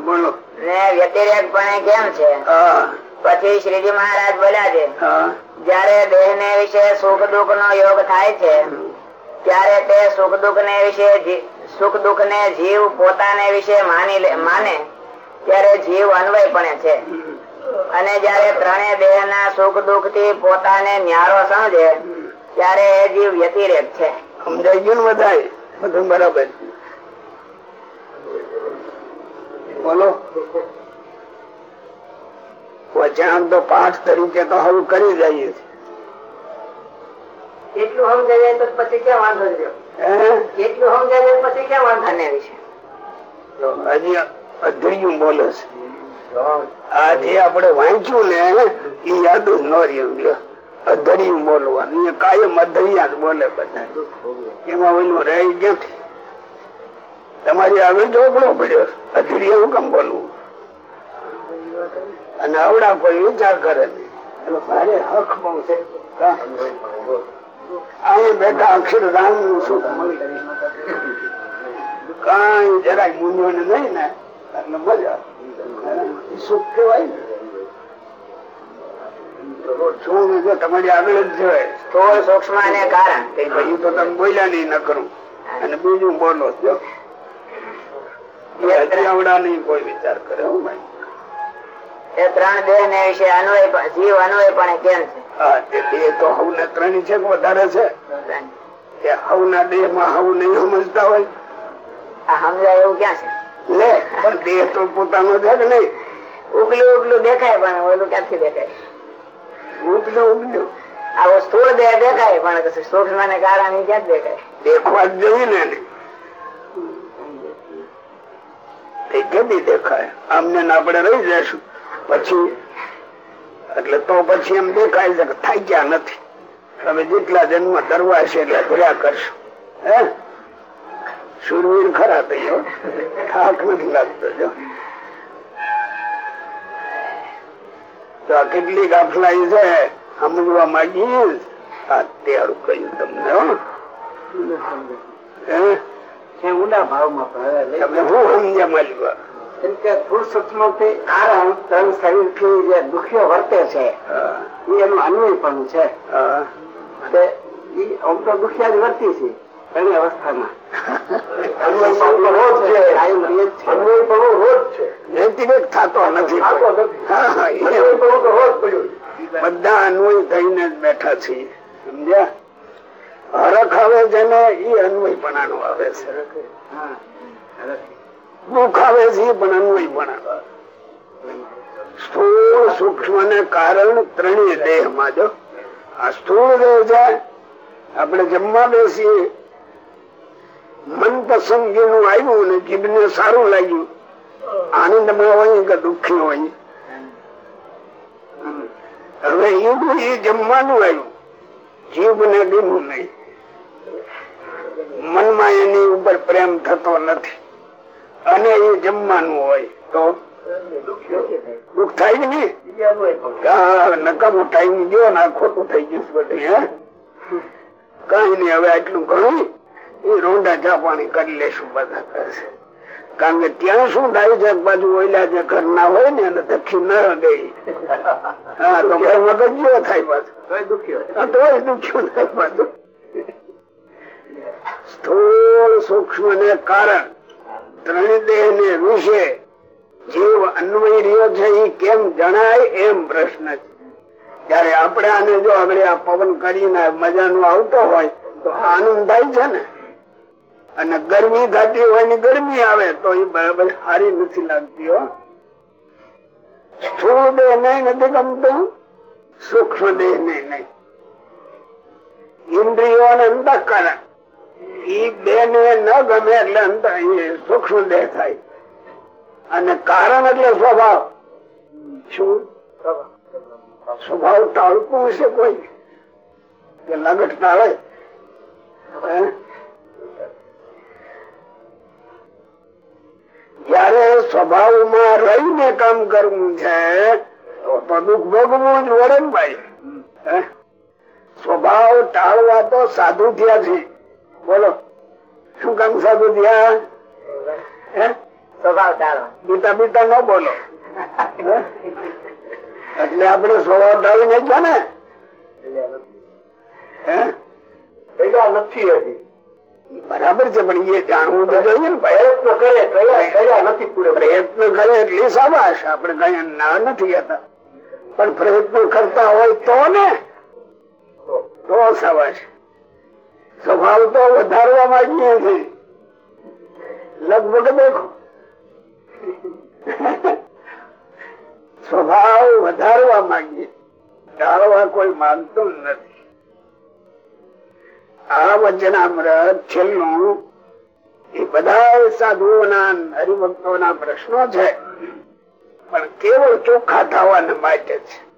બોલો. ને વ્યતિરેકપણે કેમ છે? પછી શ્રીજી મહારાજ બોલ્યા છે જયારે દેહ ને વિશે સુખ દુઃખ નો યોગ થાય છે ત્યારે તે સુખ દુઃખ ને વિશે સુખ દુઃખ ને જીવ પોતાને વિશે માની માને, ત્યારે જીવ અન્વયપણે છે. અને જયારે ત્રણેય દેહ ના સુખ દુઃખથી પોતાને ન્યારો સમજે, ત્યારે એ જીવ વ્યતિરેક છે. સમજાઈ ગયું બધાય? બધું બરાબર. બોલો. વચ્ચે તો પાઠ તરીકે તો હલ કરી જઈએ છીએ. એટલું સમજાય તો પછી ક્યાં વાંધો રહ્યો? હે? એટલું સમજાય પછી ક્યાં વાંધો ને વિશે. તો હજી અધૈયું બોલે છે. આ જે આપણે વાંચ્યું ને એ યાદ જ ન રહ્યું. અધરિયું બોલવાનું. એ કાયમ અધર્યા જ બોલે બધા. એમાં ઓલું રહી ક્યાંથી તમારી આગળ જોગડો પડ્યો. અધર્ય હું કેમ બોલવું? અને આવડા કોઈ વિચાર કરે નહીં. એટલે મારે હક બહુ છે? અહીં બેઠા અક્ષરધામનું સુખ મળી કઈ જરાય મૂંઝવણ નહીં ને એટલે મજા. સુખ કેવાય ને. જો તમારી આગળ જ છે સૂક્ષ્મ અને કારણ એ બધું તો તમે બોલ્યા નહીં ન કરું. અને બીજું બોલો જો. આવડા નહીં કોઈ વિચાર કરે હું ભાઈ. એ ત્રણ દેહ ને વિશે અન્વય જીવ જીવ પણ કેમ હા દેહ તો હવ ને ત્રણ છે વધારે છે. એ હવ ના દેહમાં હવ નહીં સમજતા હોય. આ સમજાય એવું ક્યાં છે? લે પણ દેહ તો પોતાનો છે કે નહીં? ઉગલું ઉગલું દેખાય પણ ઓલું ક્યાંથી દેખાય? ઉપજો ઉપજો આવો સ્થૂળ દેહ દેખાય પણ સૂક્ષ્મ ને કારણ ક્યાં દેખાય? દેખવા જ જોઈએ ને એને. એ દેખાય? આમને ને આપણે રહી જશું પછી એટલે તો પછી એમ દેખાય છે કે થાક્યા નથી. તમે જેટલા જન્મ દરવા છે એટલે ભર્યા કરશો. હે? સુરવીર ખરા થઈ હો. થાક નથી લાગતો જો. તો આ કેટલી ગાફલાઈ છે સમજવા માંગી અત્યારું કહ્યું તમને હો. હે? ઊંડા ભાવમાં. તમે શું સમજ્યા માલિકા? કેમ કે સ્થૂળ સૂક્ષ્મથી કારણ ત્રણ શરીરથી જે દુખ્યો વર્તે છે એ એનું અન્વય પણ છે આમ તો દુખ્યા જ વર્તી છે એની અવસ્થામાં. બધા અન્વય થઈને જ બેઠા છીએ સમજ્યા? હરખ આવે છે. ને એ. અન્વયપણાનો આવે છે દુઃખ આવે છે અન્વય પણ સ્થૂળ સૂક્ષ્મ ને કારણ ત્રણેય દેહમાં જો. આ સ્થૂળ દેહ છે, આપણે જમવા બેસીએ. મન પસંદગી નું આવ્યું ને જીભ ને સારું લાગ્યું. આનંદમાં હોય કે દુઃખી હોય. હવે એ જમવાનું આવ્યું. જીભ ને દીનું નહીં. મનમાં એની ઉપર પ્રેમ થતો નથી. અને એ જમવાનું હોય તો દુઃખ થાય કે નહીં? નકામો ટાઈમ ગયો ને ખોટું થઈ ગયું બધું કઈ નઈ હવે આટલું ઘણું. એ રોંડા ચા પાણી કરી લેશું બધા કારણ કે ત્યાં શું થાય છે, બાજુ ઓઈલા જે ઘર ના હોય ને, એને દખી ન ગઈ. હા, તો મગજ જેવો થાય પાછું. દુખ્યું થાય પાછું. સ્થૂળ સૂક્ષ્મ ને કારણ ત્રણ દેહ ને વિશે જીવ અન્વય રહ્યો છે એ કેમ જણાય એમ પ્રશ્ન છે. જયારે આપણે આને જો આગળ આ પવન કરીને મજાનો આવતો હોય, તો આનંદ થાય છે ને? અને ગરમી થતી હોય ને ગરમી આવે, તો એ બરાબર સારી નથી લાગતી હો. સ્થુલ દેહ ને નથી ગમતું, સૂક્ષ્મ દેહ ને નહીં. ઇન્દ્રિયો અને અંતઃકરણ બે ને ન ગમે એટલે અંત સૂક્ષ્મ દેહ થાય. અને કારણ એટલે સ્વભાવ. શું? સ્વભાવ ટાળતું હશે કોઈ? કે લગટ ટાળે? જયારે સ્વભાવમાં રહીને કામ કરવું છે, તો દુઃખ ભોગવું જ વડે ભાઈ. સ્વભાવ ટાળવા તો સાધુ થયા છે. બોલો શું કામ સાધુ બીતા બીતા ન બોલો. એટલે આપણે સ્વભાવ ટાળીને જ ને? હે? નથી હતી બરાબર છે પણ એ જાણવું તો જોઈએ ને પ્રયત્ન કરે નથી પૂરે. પ્રયત્ન કરે એટલે સાબાશ આપણે કઈ ના નથી હતા પણ પ્રયત્ન કરતા હોય તો ને. તો સાબાશ સ્વભાવ તો વધારવા માંગીએ છીએ. લગભગ દેખો. સ્વભાવ વધારવા માંગીએ. ટાળવા કોઈ માનતું નથી. આ વચનામૃત છેલ્લું એ બધા સાધુઓના હરિભક્તોના પ્રશ્નો છે. પણ કેવળ ચોખ્ખા થવાને માટે છે.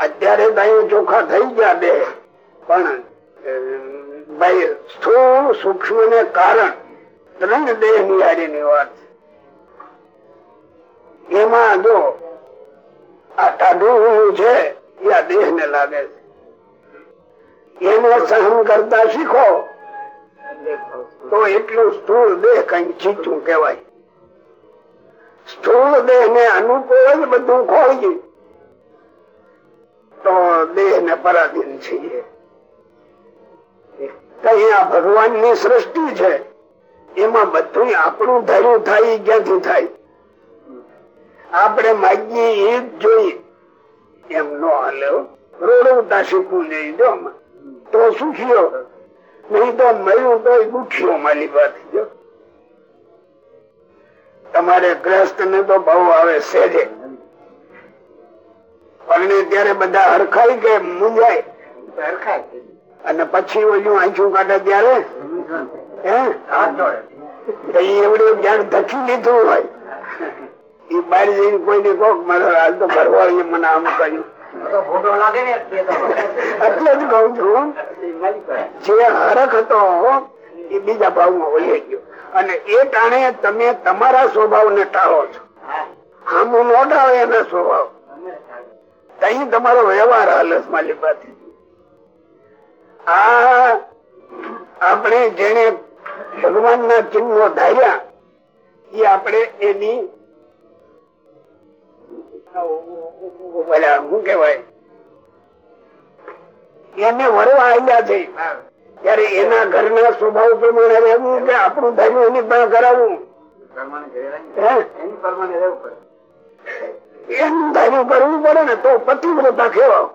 અત્યારે તો ચોખ્ખા થઈ ગયા બે, પણ ભાઈ સ્થુલ સૂક્ષ્મ ને કારણ ત્રણ દેહ નિહારીની વાત. એમાં જો આ ટાઢું છે, એ દેહ ને લાગે છે. એને સહન કરતા શીખો, તો એટલું સ્થૂળ દેહ કઈ ચીચું કેવાય સ્થુલ દેહ ને અનુકૂળ જ બધું ખોળજી તો દેહ ને પરાધીન છીએ. અહીંયા ભગવાનની સૃષ્ટિ છે. એમાં બધું આપણું ધાર્યું થાય, ક્યાંથી થાય? આપણે માગીએ એ જ જોઈએ. એમ નો હાલે રોડવતા શીખવું જોઈએ, જો તો સુખ્યો નહીં તો મળ્યું તો દુખ્યો મારી પાસે, જો. તમારે ગ્રસ્ત ને તો બહુ આવે સેજે પણ ત્યારે બધા હરખાઈ કે મુંજાય અને પછી ઓલું આંચું કાઢે ત્યારે? જ્ઞાન ધકી લીધું હોય. એ બહાર જઈને કોઈને કોક મારો હાલ તો ભરવાડીએ મને આમ કર્યું એટલે જ કઉ છું, જે હરખ હતો એ બીજા ભાવમાં વહી ગયો. અને એ ટાણે તમે તમારા સ્વભાવ ને ટાળો છો. આમ નો ટાળે એના સ્વભાવ. અહીં તમારો વ્યવહાર હાલસ માલિક પાસે. આપણે જેને ભગવાન ના ચિહ્નો ધાર્યા, એ આપણે એની શું કેવાય એને વરવા આવ્યા છે. ત્યારે એના ઘરના સ્વભાવ પ્રમાણે રહેવું કે આપણું ધર્મ એની પણ કરાવવું? એની ધાર્યું કરવું પડે ને તો પતિવ્રતા કેવા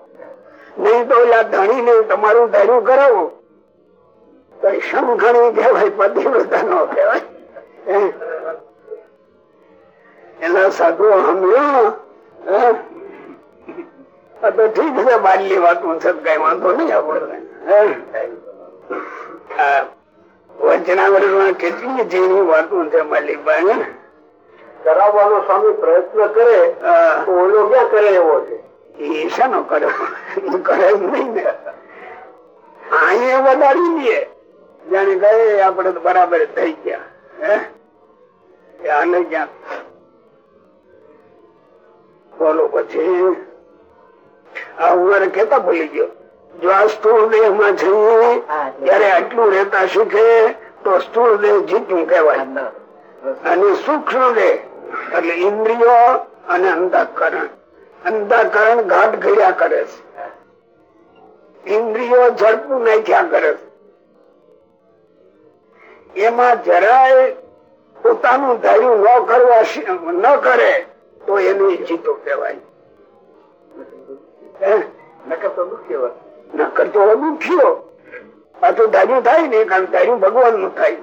નહીં તો ઓલા ધણી ને તમારું ધાર્યું કરાવું. તો એ સમઘણી કહેવાય પતિવ્રતા નો કહેવાય. એના સાધુ હમણાં તો ઠીક છે બાદલી વાતું છે કઈ વાંધો નહીં આપણને. વચનાવરમાં કેટલી જેવી વાતો છે માલિકભાઈ? કરાવવાનો સ્વામી પ્રયત્ન કરે. ઓલો ક્યાં કરે એવો છે? એ શાનો કરે કરે નહીં ને. અહીંયા વધારી લઈએ જાણે ગયે આપડે તો બરાબર થઈ ગયા. હે? એ ક્યાં બોલો પછી. આ ઉંમરે કેતા ભૂલી ગયો? જો આ સ્થુલ દેહમાં જઈએ ત્યારે આટલું રહેતા શીખે તો સ્થુલ દેહ જીતું કહેવાય. અને સૂક્ષ્મ દેહ એટલે ઇન્દ્રિયો અને અંતઃકરણ. અંતઃકરણ ઘાટ ઘડ્યા કરે છે. ઇન્દ્રિયો ઝડપું નાખ્યા કરે છે. એમાં જરાય પોતાનું ધાર્યું ન કરવા ન કરે તો એનું જીતો કહેવાય? નકર તો દુખ્યો પાછું ધાર્યું થાય ને કારણ ધાર્યું ભગવાનનું થાય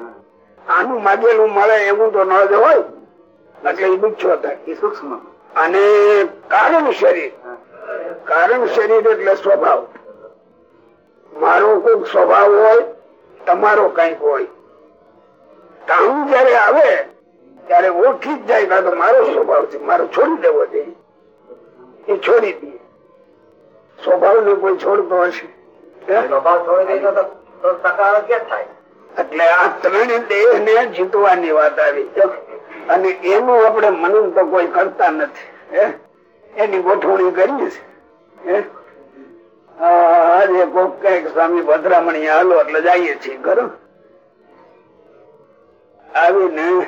આનું માગેલું મળે એવું તો ન જ હોય. એટલે દુખ્યો થાય સૂક્ષ્મ. અને કારણ શરીર. કારણ શરીર એટલે સ્વભાવ. મારો કોઈક સ્વભાવ હોય તમારો કંઈક હોય. કામ જયારે આવે ત્યારે ઓળખી જ જાય કાં તો મારો સ્વભાવ છે મારો છોડી દેવો જોઈએ એ છોડી દે. સ્વભાવ ને કોઈ છોડતો હશે. એટલે આ ત્રણ દેહ ને જીતવાની વાત આવી. અને એનું આપણે મનન તો કોઈ કરતા નથી એની ગોઠવણી કરીએ છે આજે કોક કંઈક સ્વામી ભદ્રામણી હાલો એટલે જઈએ છીએ, ખરું? આવીને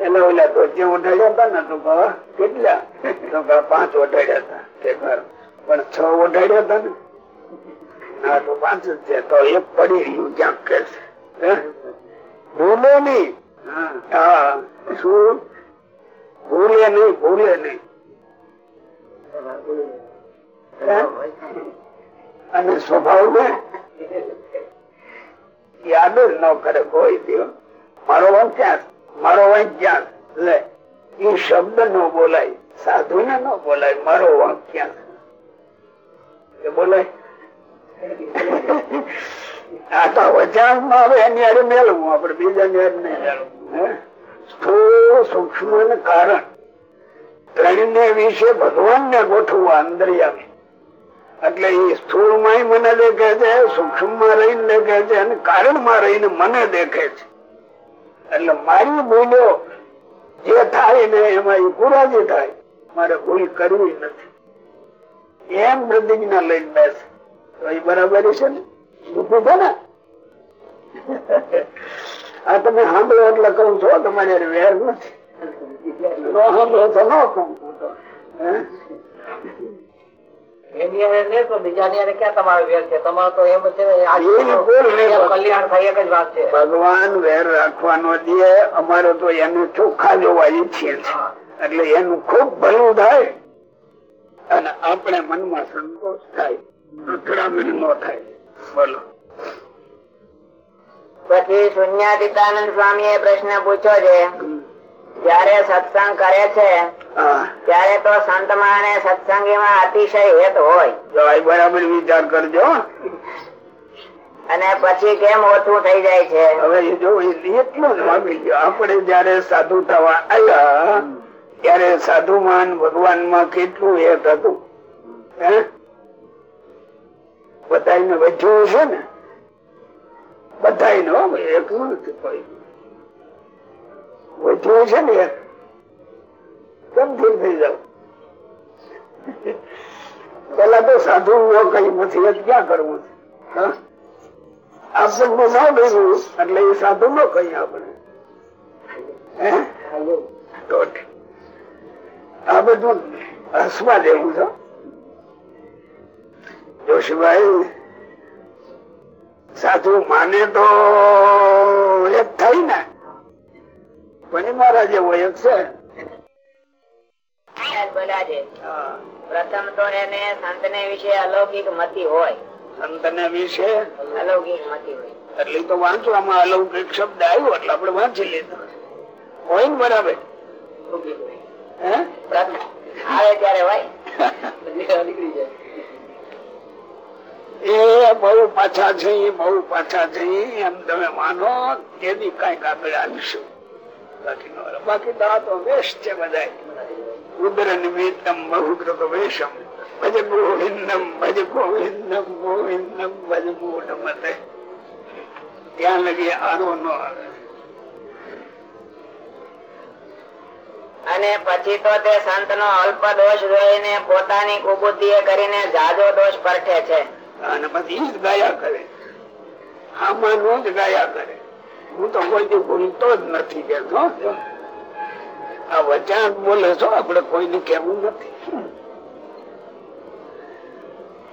એના ઓલા તો જે ઓઢાડ્યા હતા ને તું કહો કેટલા? તો પાંચ ઓઢાડ્યા હતા, તે ખરું પણ છ ઓઢાડ્યા હતા ને? હા, તો પાંચ જ છે, તો એક પડી રહ્યું ક્યાંક કે છે? ભૂલે નહીં ભૂલે નહીં ભૂલે નહીં. અને સ્વભાવ ને યાદ જ ન કરે કોઈ દિવસ. મારો વાંક ક્યાં મારો વાંક ક્યાં લે એ શબ્દ ન બોલાય સાધુ ને ન બોલાય, મારો વાંક ક્યાં બોલાય આ તો વચાણમાં આવે, એની હારે મેળવું આપડે બીજા ને નહીં મેળવું? કારણ. ત્રણને વિશે ભગવાન ને ગોઠવવા અંદરિયામી એટલે એ સ્થૂળમાં મને દેખે છે સૂક્ષ્મમાં રહીને દેખે છે અને કારણમાં રહીને મને દેખે છે. એટલે મારી ભૂલો જે થાય ને એમાં એ પુરાજી થાય. મારે ભૂલ કરવી નથી. એમ પ્રતિજ્ઞા લઈને બેસે. તો એ બરાબર છે ને? દુઃખું છે ને? આ તમે સાંભળો એટલે કહું છો તમારે વેર નથી. સાંભળો તો ન કહું. ભગવાન વેર રાખવાનો દે અમારે તો એનું ચોખ્ખા જોવા ઈચ્છીએ છીએ એટલે એનું ખૂબ ભલું થાય. અને આપણે મનમાં સંતોષ થાય ન થાય. બોલો. પછી શૂન્યાતીતાનંદ સ્વામી એ પ્રશ્ન પૂછ્યો છે જયારે સત્સંગ કરે છે ત્યારે તો સંત માને સત્સંગી માં અતિશય હેત હોય. બરાબર વિચાર કરજો. અને પછી કેમ ઓછું થઈ જાય છે? હવે જો એટલું જ માગી ગયો આપણે જયારે સાધુ થવા આવ્યા ત્યારે સાધુ માન ભગવાનમાં કેટલું હેત હતું? બધાને વધ્યું છે ને? બધાને નો એકલું નથી કોઈ. વધ્યું છે ને એક? ફીર થઈ જાવ? પેલા તો સાધુ કઈ નથી ક્યાં કરવું છે? આપણને ન ભેગું એટલે એ સાધુ નો કઈ આપણે? આ બધું હસવા દેવું છે. જોશીભાઈ સાધુ માને તો એક થઈ ને. પણ એ મારા જેવો એક છે. પ્રથમ તો એને સંત ને વિશે અલૌકિક મતી હોય. સંતને વિશે? અલૌકિક મતી હોય. એટલે તો વાંચવામાં અલૌકિક શબ્દ આવ્યો એટલે આપણે વાંચી લીધો. હોય ને બરાબર. આવે ત્યારે હોય. નીકળી જાય. એ બહુ પાછા એ બહુ પાછા છે એમ તમે માનો, એની કંઈક આગળ આવીશું. બાકી બાકી વેશ છે બધા ઉદર નિમિત્તમ બહુગ્રત વેશમ. ભજ ગોવિંદમ ભજ ગોવિંદમ ગોવિંદમ, ભજ મૂઢ ત્યાં લગી આરો નો આવે. અને પછી તો તે સંત નો અલ્પ દોષ જોઈને પોતાની કુબુદ્ધિ કરીને જાજો દોષ પરખે છે. અને પછી જ ગાયા કરે. આમાં જ ગાયા કરે. હું તો કોઈ દી ભૂલતો જ નથી કેતો આ વચાણ બોલે છો આપડે કોઈને કેવું નથી.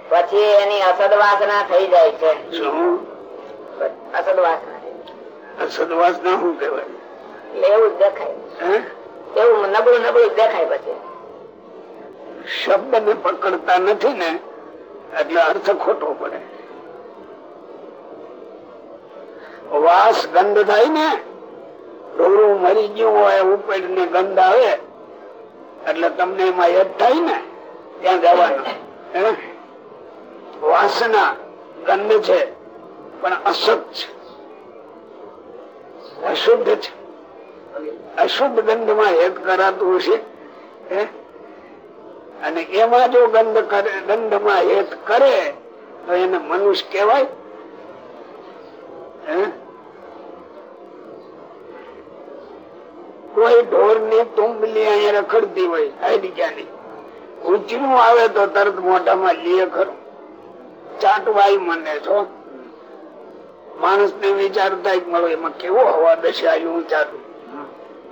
પછી એની અસદવાસના થઈ જાય છે. આ સદવાસના શું કહેવાય? એવું જ દેખાય? એવું નબળું નબળું દેખાય પછી. શબ્દ ને પકડતા નથી ને એટલે અર્થ ખોટો પડે. વાસ ગંધ થાય ને ઢોરું મરી ગયું હોય ઉપર ને ગંધ આવે, એટલે તમને એમાં યદ થાય ને, ત્યાં જવાનું? વાસના ગંધ છે, પણ અસત છે. અશુદ્ધ છે. અશુદ્ધ ગંધમાં હેત કરાતું હશે? અને એમાં જો ગંધ કરે ગંધમાં હેત કરે, તો એને મનુષ્ય કહેવાય? કોઈ ઢોરની તુંબલી અહીંયા રખડતી હોય આઈડિયાની ઉચરું આવે તો તરત મોઢામાં લીએ ખરું. ચાટવાય મને છો માણસ ને વિચાર થાય કે મારો એમાં કેવો હવા દશા હું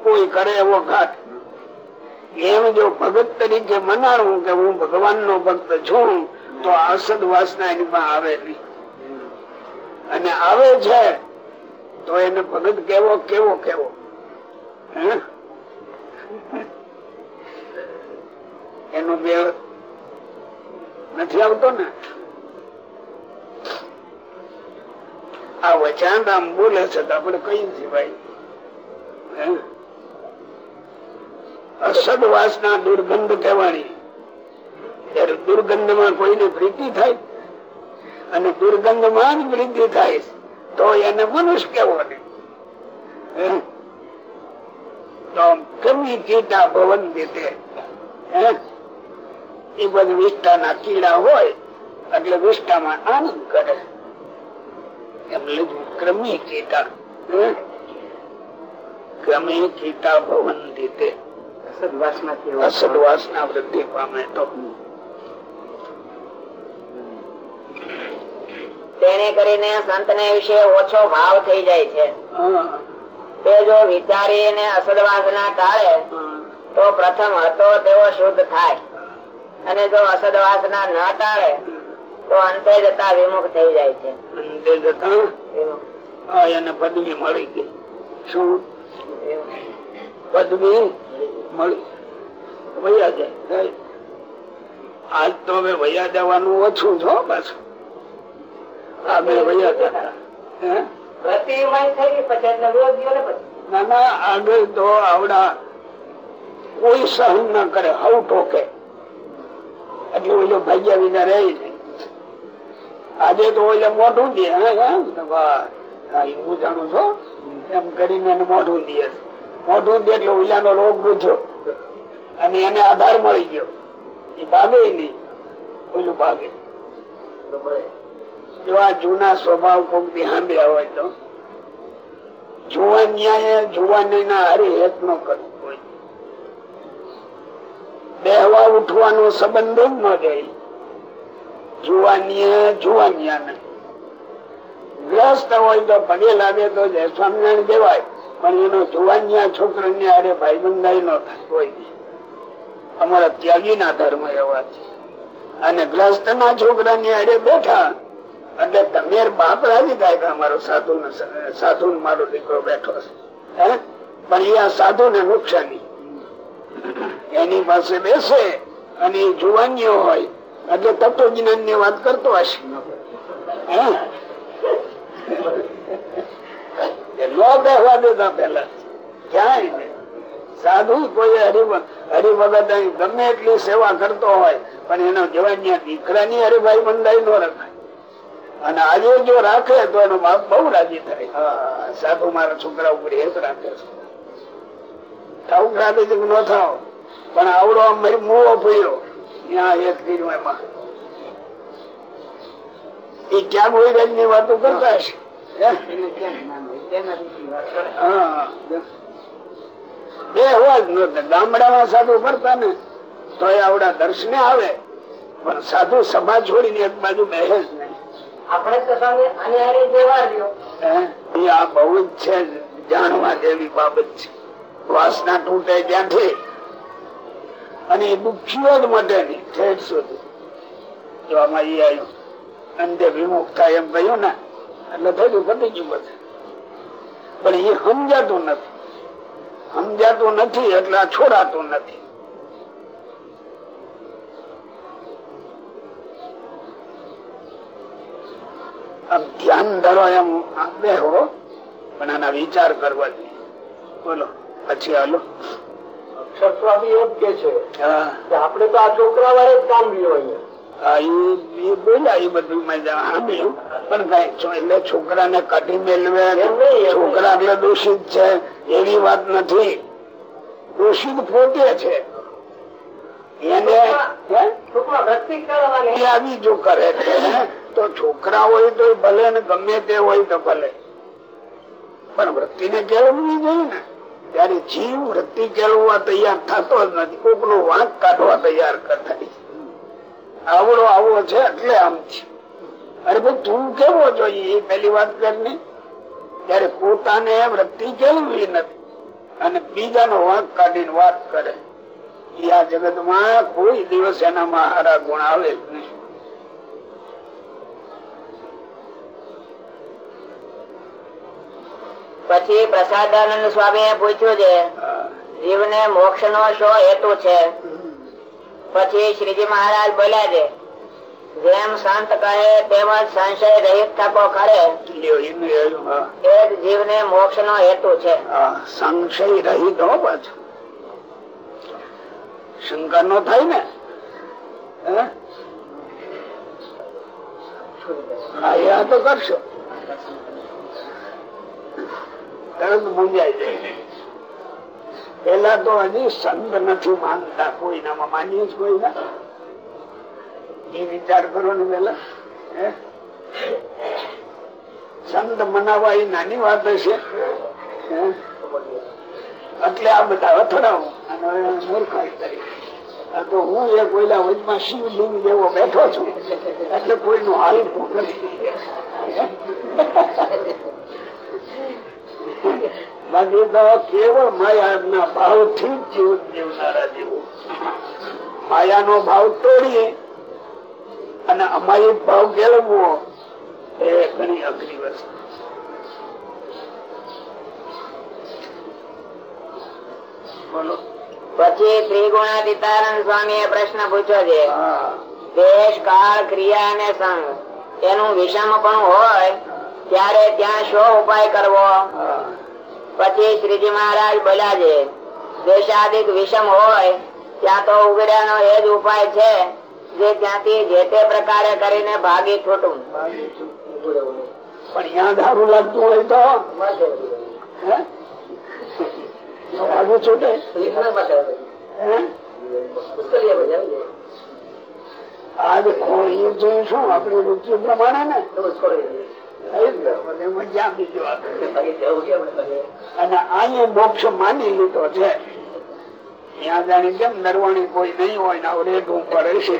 કોઈ કરે એવો ઘાટ. એમ જો ભગત તરીકે મનાવું કે હું ભગવાન નો ભક્ત છું, તો અસદ વાસના પણ આવે નહીં અને આવે છે, તો એને ભગત કેવો કેવો કેવો? એનો બે નથી આવતો ને આ વચાન આમ બોલે છે તો આપડે કઈ છીએ ભાઈ? અસદ વાસના દુર્ગંધ કહેવાની ત્યારે દુર્ગંધમાં કોઈને પ્રીતિ થાય અને દુર્ગંધમાં પ્રીતિ થાય, તો એને મનુષ્ય કેવો ને હે? તો કમી કીટા ભવન દીધે. એ બધું કીડા હોય, એટલે વિષ્ટામાં આનંદ કરે. એમ લીધું ભવન દીધે. અસદ વાસના વૃદ્ધિ પામે તો. તેને કરીને સંત ને વિશે ઓછો ભાવ થઈ જાય છે. તે જો વિચારીને અસદવાસના ટાળે તો પ્રથમ હતો તેવો શુદ્ધ થાય. અને જો અસદવાસના ન ટાળે તો અંતે જતા વિમુખ થઈ જાય છે. અંતે જતા? પદવી મળી ગઈ. શું. પદવી? વયા જાય. આજ તો હવે વૈયા જવાનું ઓછું છો પાછું. બે વયા જતા ને ના આગળ તો આવડા કોઈ સહન ના કરે હવ ટોકે. એટલે ઓલો ભાગ્યા વિના રહે આજે તો ઓલે મોઢું દે હે, હે? જાણું છું. એમ કરીને મોઢું દે. મોઢું એટલે ઓલાનો રોગ બુધ્યો અને એને આધાર મળી ગયો. એ ભાગે નહીં. ઓલું ભાગે. જો આ જૂના સ્વભાવ કોક ધ્યાન હોય તો. જુવાનિયા જુવાની ના હારે હેત ન કરવું કોઈ બેહવા, ઉઠવાનો સંબંધ જ ન જાય જુવાનીએ જુવાનિયા ને ગ્રસ્ત હોય તો પગે લાગે તો જય સ્વામિનારાયણ કહેવાય પણ એનો જુવાનિયા આડે ભાઈ બંધાઈ ન થાય કોઈ અમારા ત્યાગી ના ધર્મ એવા છે. અને ગ્રસ્ત ના છોકરા ની આડે બેઠા. એટલે તમે બાપ રાજી થાય કે અમારો સાધુ સાધુ મારો દીકરો બેઠો છે? પણ એ આ સાધુ ને નુકસાની એની પાસે બેસે અને એ જુવાનીઓ હોય. એટલે તત્વજ્ઞાનની વાત કરતો હશે. ન બેહવા દેતા પેલા ક્યાંય સાધુ કોઈ હરિભ- હરિભગત અહીં ગમે એટલી સેવા કરતો હોય પણ એનો જવાનિયા દીકરાની હરિભાઈ બંધાઈ ન રખાય. અને આજે જો રાખે તો એનો બાપ બહુ રાજી થાય. હા, સાધુ મારા છોકરા ઉપર હેત રાખે છે. થાવ રાધે ન થાવ. પણ આવડો મોવો પડ્યો ત્યાં એક કર્યું એમાં. એ ક્યાં કોઈ ની વાતો કરતા હશે? બે હોવા જ ગામડામાં સાધુ ફરતા ને તો એ આવડા દર્શને આવે પણ સાધુ સભા છોડીને એક બાજુ બેસે જ નહીં. આપણે તો સ્વામી આ બહુ જ છે જાણવા જેવી બાબત છે. વાસના તૂટે ત્યાંથી અને એ દુઃખીઓ જ માટે નહીં ઠેઠ સુધી. આમાં એ આવ્યું અંતે વિમુખ થાય એમ કહ્યું ને એટલે થોડું પતી ગયું બધું. પણ એ સમજાતું નથી. સમજાતું નથી એટલે આ છોડાતું નથી. ધ્યાન ધરો એમ બેહો પણ આના વિચાર કરવા જોઈએ બોલો પછી હાલો. અક્ષર સ્વામી એમ કે છે આપડે આપણે તો આ છોકરા વાળે જ કામ રહ્યો અહીંયા. છોકરા તો છોકરા હોય તો ભલે ને ગમે તે હોય તો ભલે. પણ વૃત્તિ ને કેળવવી જોઈએ ને. ત્યારે જીવ વૃત્તિ કેળવવા તૈયાર થતો જ નથી. કોક નો વાંક કાઢવા તૈયાર થાય આવડો આવો છે એટલે આમ. છે અરે ભાઈ તું કેવો જોઈએ એ પેલી વાત કરી ત્યારે પોતાને વૃત્તિ કેળવી નથી અને બીજાનો વાંક કાઢીને વાત કરે એ આ જગતમાં કોઈ દિવસ એનામાં હારા ગુણ આવે જ નહીં. પછી પ્રસાદાનંદ સ્વામી એ પૂછ્યું છે. જીવને મોક્ષ નો શો હેતુ છે? પછી શ્રીજી મહારાજ બોલ્યા છે જેમ સંત કહે તેમજ સંશય રહિત તકો હા. એ જ જીવને મોક્ષ નો હેતુ છે. સંશય રહિત હો પાછો. શંકા નો? થાય ને આ તો કરશો. તરત મૂંઝાઈ જાય. પેલા તો હજી સંત નથી માનતા, કોઈનામાં માનીએ જ કોઈના એ વિચાર કરો ને પેલા? સંત મનાવવા એ નાની વાત હશે એટલે આ બધા અથડાવું અને મૂર્ખાઈ કરી. તો હું એ કોઈલા વચમાં શિવલિંગ જેવો બેઠો છું, એટલે કોઈનું હાલતું નથી. બાકી તો કેવળ માયાના ભાવથી જીવન જીવનારા જેવું. માયાનો ભાવ તોડીએ અને અમાયિક ભાવ કેળવવો એ ઘણી અઘરી વસ્તુ. પછી ત્રિગુણાતીતાનંદ સ્વામી એ પ્રશ્ન પૂછ્યો છે. દેશ કાળ ક્રિયા અને સંઘ એનું વિષમ પણ હોય ત્યારે ત્યાં શો ઉપાય કરવો? પછી શ્રીજી મહારાજ બોલ્યા છે દેશાદિક વિષમ હોય, ત્યાં તો ઉગર્યાનો એ જ ઉપાય છે, જે ત્યાંથી જે તે પ્રકારે કરીને ભાગી છૂટું. પણ ત્યાં દારૂ લાગતું હોય તો? ભાગવું છૂટે? આજે આજ જોઈશું આપણી રુચિ પ્રમાણે ને? અને અહીંયા મોક્ષ માની લીધો છે. ત્યાં જાણે કેમ નરવાણી કોઈ નહીં હોય ને રેટ ઉપર હશે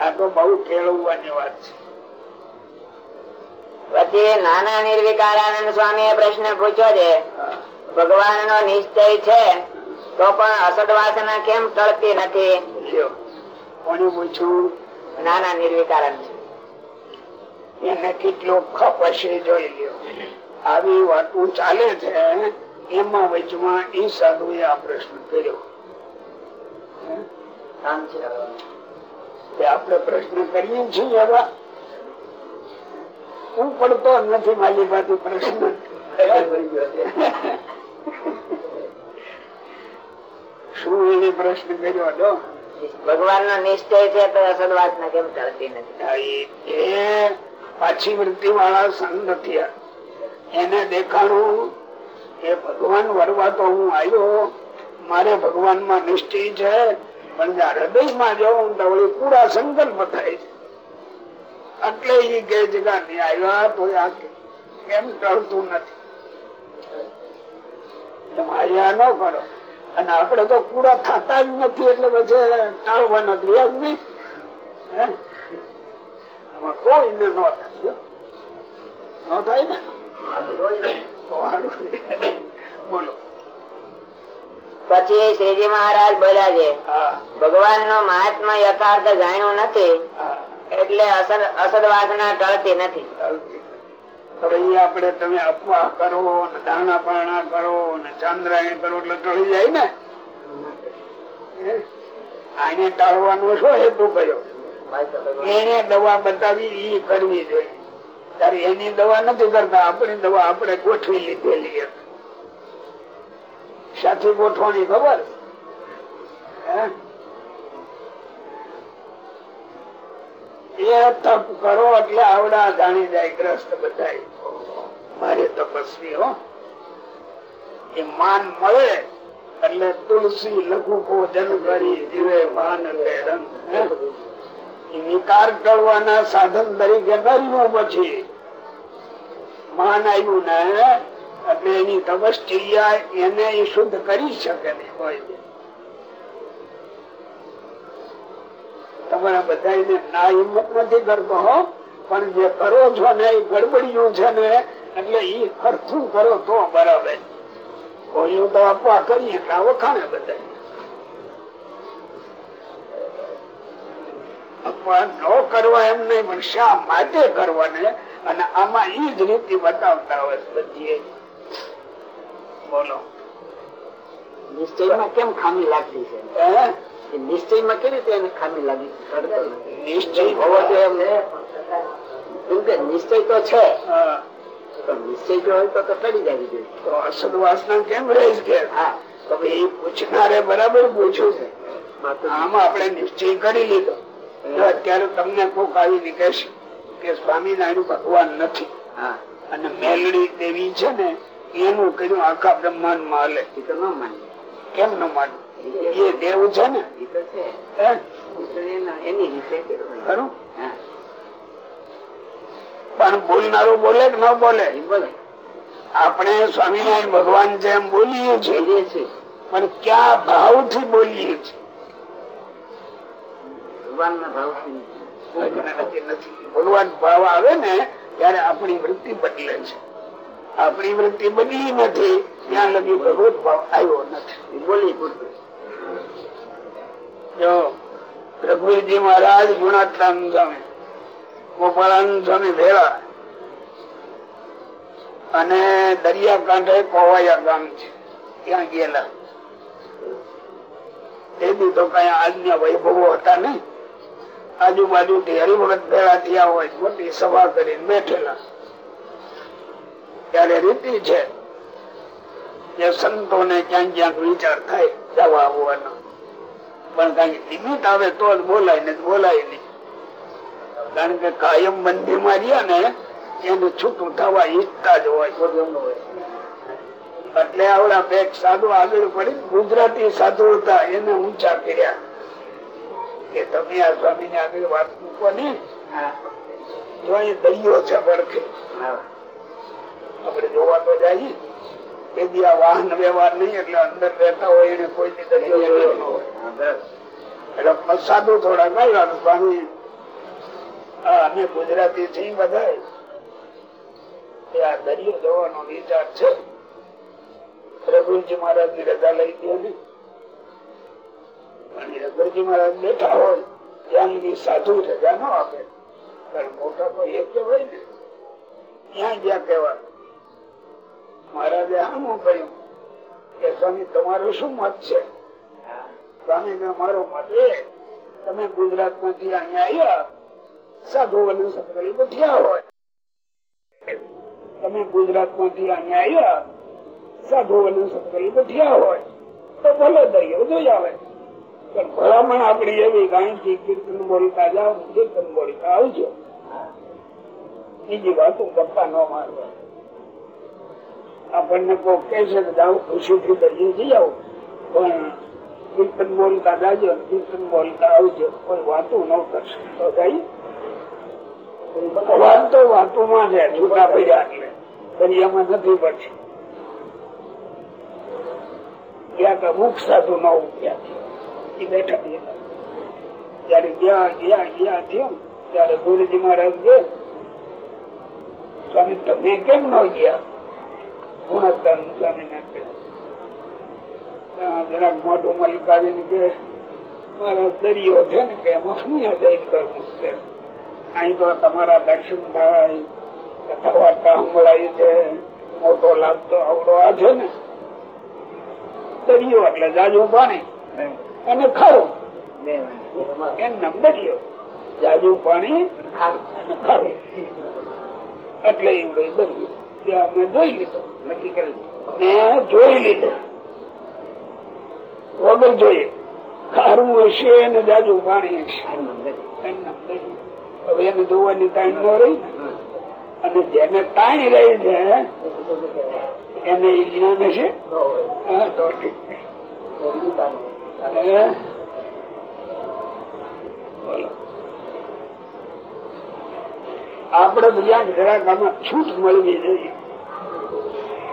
આ તો બહુ કેળવવાની વાત છે. પછી નાના નિર્વિકારાનંદ સ્વામી એ પ્રશ્ન પૂછ્યો છે. ભગવાન નો નિશ્ચય છે તો પણ અસદ વાસના કેમ ટળતી નથી? કોને પૂછ્યું નાના નિર્વિકારણ છે એને કેટલો ખપ હશે જોઈ લ્યો. આવી વાતો ચાલે છે એમાં વચમાં એ સાધુએ આ પ્રશ્ન કર્યો. આપણે પ્રશ્ન કરીએ છીએ હવે. હું પડતો નથી મારી પાસે પ્રશ્ન. શું એને પ્રશ્ન કર્યો હતો ભગવાન નો નિશ્ચય છે તો વાસના કેમ ચાલતી નથી? એ- એ પાછી વૃત્તિ વાળા સંત થયા. એને દેખાણું કે ભગવાન વરવા તો હું આવ્યો. મારે ભગવાનમાં નિશ્ચય છે પણ હૃદય હૃદયમાં જવું તો વળી પૂરા સંકલ્પ થાય છે. એટલે એ કે જગા નહીં આવ્યા તો આ કેમ ટળતું નથી? માયા ન કરો. અને આપડે તો પૂરા થતા જ નથી એટલે પછી ટાળવાના? આમાં કોઈને ન થાય. ન થાય ને? બોલો. પછી શ્રીજી મહારાજ બોલ્યા છે ભગવાન નો મહાત્મા યથાર્થ જાણ્યું નથી એટલે અસદ અસદ વાસના ટળતી નથી. આપણે તમે અપવાહ કરો ને દાણા પાણા કરો ને ચાંદ્રાયણ કરો એટલે ટળી જાય ને? આને ટાળવાનો શું હેતુ કયો એને દવા બતાવી એ કરવી જોઈએ ત્યારે એની દવા નથી કરતા, આપણી દવા આપણે ગોઠવી લીધેલી. સાથી ગોઠવાની ખબર હે? એ તપ કરો એટલે આવડા જાણી જાય, ગ્રસ્ત બધા મારે તપસ્વી, હો. એ માન મળે એટલે તુલસી લઘુ ભોજન કરી જીવે માન રંગ. કરવાના સાધન તરીકે કર્યું પછી માન આવ્યું ને, એટલે એની તપશ્ચર્યા એને શુદ્ધ કરી શકે નહીં, કોઈ તમારા બધા ના હિંમત નથી કરતો હો. પણ જે કરો છો ને એ ગડબડિયું છે ને એટલે એ ખર્ચું કરો તો બરાબર. કોઈ તો આપવા કરીએ એટલે વખાણે બધા અપવાદ ન કરવા એમ નહીં પણ શા માટે કરવાને? અને આમાં એ જ રીતે બતાવતા હોય બધી. બોલો. નિશ્ચયમાં કેમ ખામી લાગતી છે? નિશ્ચયમાં કેવી રીતે એને ખામી લાગી? નિશ્ચય હોવો જોઈએ એમ કે નિશ્ચય તો છે. નિશ્ચય જો હોય તો તો ટળી જવી જોઈએ તો અસદ વાસના કેમ રહે છે હા. તો એ પૂછનારે બરાબર પૂછ્યું છે. આમાં આપણે નિશ્ચય કરી લીધો. અત્યારે તમને કોક આવી કહેશે કે સ્વામિનારાયણ ભગવાન નથી. હા. અને મેલડી દેવી છે ને એનું કર્યું આખા બ્રહ્માંડમાં હાલે કેમ ન માનવું એ દેવ છે ને? પણ બોલનારો બોલે કે ન બોલે? આપણે સ્વામિનારાયણ ભગવાન જેમ બોલીએ છીએ પણ ક્યાં ભાવથી બોલીએ છીએ? નથી. ભગવાન ભાવ આવે ને ત્યારે આપણી વૃત્તિ બદલે છે. આપણી વૃત્તિ બદલી નથી ત્યાં લગી ભગવત ભાવ આવ્યો નથી. બોલી પૂરતું. જો રઘુવીરજી મહારાજ ગુણાત્રાનંદ સ્વામી ગોપાળાનંદ સ્વામી ભેળા. અને દરિયા કાંઠે કોવાયા ગામ છે, ત્યાં ગયેલા. તેથી તો કઈ આજના વૈભવો હતા ને આજુબાજુ થી હરિભગત ભેળા થયા હોય, મોટી સભા કરીને બેઠેલા. ત્યારે રીતિ છે, જે સંતોને ક્યાંક ક્યાંક વિચાર થાય, જવા આવવાનો. પણ કઈ નિમિત્ત આવે તો જ બોલાય ને બોલાય નહીં. કારણ કે કાયમ બંધી માં રહ્યા ને એનું છૂટું થવા ઈચ્છતા જ હોય. એટલે આવડા બે સાધુ આગળ પડી ગુજરાતી સાધુ હતા એને ઊંચા કર્યા. કે તમે આ સ્વામી ને આગળ વાત મૂકો ને. હા. જો અહીં દરિયો છે પડખે હા. આપણે જોવા તો જઈએ. તેથી આ વાહન વ્યવહાર નહીં એટલે અંદર રહેતા હોય એને કોઈ. એટલે સાધુ થોડા ગયા સ્વામી. અમે ગુજરાતી છીએ બધા આ દરિયો જવાનો વિચાર છે. રઘુજી મહારાજની રજા લઈ દે ને ગુરુજી મહારાજ બેઠા હોય ત્યાં સુધી સાધુ રજા ન આપે. મોટા તો એક હોય ને ત્યાં જ્યાં કહેવાય મહારાજે આમ કહ્યું કે, સ્વામી, તમારું શું મત છે? સ્વામી ને મારો મત એ, તમે ગુજરાતમાંથી અહીંયા આવ્યા સાધુઓને સત્કરી બેઠ્યા હોય. તમે ગુજરાતમાંથી અહીંયા આવ્યા સાધુઓને સત્કરી બેઠ્યા હોય, તો ભલે દરિયો જોઈ આવે પણ ભલામણ આપણી એવી ગાયથી કીર્તન બોલતા જાઓ, કીર્તન બોલતા આવજો. બીજી વાતો ગપ્પા ન મારવા આપણને કોઈ છે કે જાઓ, ખુશીથી દરિયો જઈ આવો. પણ કીર્તન બોલતા જાજો, કીર્તન બોલતા આવજો. કોઈ વાતો ન કરશે. તો કઈ વાત તો વાતોમાં છે, છૂટા પડ્યા એટલે. દરિયામાં નથી પડશે. તો મુખ સાધુ ન ઉઠ્યા છે. એ બેઠા બેઠા જયારે ગયા ગયા ગયા થયો ત્યારે ગુરુજી મહારાજ ગયા સ્વામી, તમે કેમ ન ગયા? ગુણસ્દાન સ્વામી ના જરાક મોટું મલિકાવીને કે મારો દરિયો છે ને કે એમાં શું કરવું છે? અહીં તો તમારા દર્શન ભાઈ કથા વાર્તા સંભળાય છે મોટો લાભ તો આવડો આ છે ને. દરિયો એટલે જાજુ પાણી. અને ખારું. એમ નામ દરિયો. જાજુ પાણી અને ખારું. એટલે એવડો દરિયો ત્યાં અમે જોઈ લીધો. નક્કી કરી ને જોઈ લીધો. વગર જોઈએ. ખારું હશે ને જાજુ પાણી હશે. હવે એને જોવાની તાણ ન રહી. અને જેને તાણી રહી છે એને ઈ જ્ઞાન હશે હા, તો ઠીક. અને બોલો. આપણે બધા જરાક આમાં છૂટ મળવી જોઈએ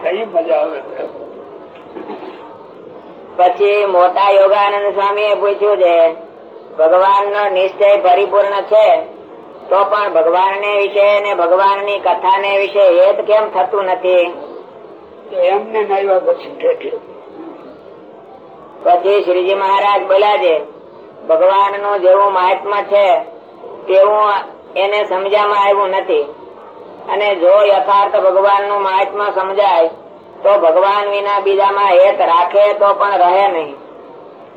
કઈ મજા આવે પછી મોટા યોગાનંદ સ્વામી એ પૂછ્યું છે ભગવાન નો નિશ્ચય પરિપૂર્ણ છે તો પણ ભગવાન ને વિશે ને ભગવાનની કથા ને વિશે હેત કેમ થતું નથી? એમને પછી પછી શ્રીજી મહારાજ બોલ્યા છે ભગવાનનું જેવું મહાત્મા છે તેવું એને સમજામાં આવ્યું નથી. અને જો યથાર્થ ભગવાનનું મહાત્મા સમજાય, તો ભગવાન વિના બીજામાં હેત રાખે તો પણ રહે નહીં.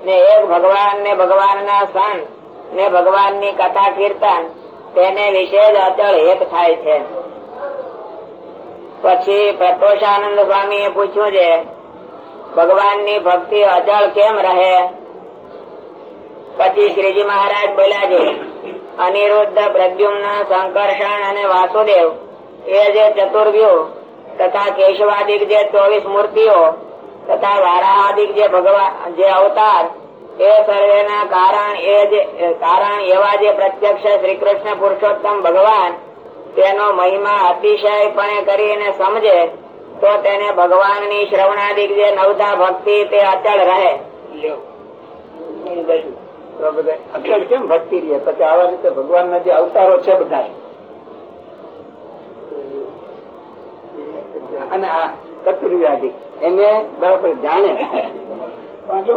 ને એક ભગવાન ને ભગવાન ના સંત ને ભગવાનની કથા કીર્તન, તેને વિશે અચળ હેત થાય છે. પછી પ્રતોષાનંદ સ્વામી એ પૂછ્યું છે ભગવાનની ભક્તિ અચળ કેમ રહે? પછી શ્રીજી મહારાજ બોલ્યા છે અનિરુદ્ધ, પ્રદ્યુમ્ન સંકર્ષણ અને વાસુદેવ એ જે ચતુર્વ્યુ તથા કેશવાદિક જે ચોવીસ મૂર્તિઓ તથા વારાહાદિક જે ભગવાન જે અવતાર, એ સર્વેના કારણ એ જે, કારણ એવા જે પ્રત્યક્ષ શ્રી કૃષ્ણ પુરુષોત્તમ ભગવાન તેનો મહિમા અતિશયપણે કરીને સમજે, તો તેને ભગવાનની શ્રવણાદિક જે નવતા ભક્તિ તે અચળ રહે? તો બધા અચળ કેમ ભટકી રહે? પછી આવા રીતે ભગવાન ના જે અવતારો છે બધા અને આ કતુર્વ્યાધિ એને બરાબર જાણે. પાછો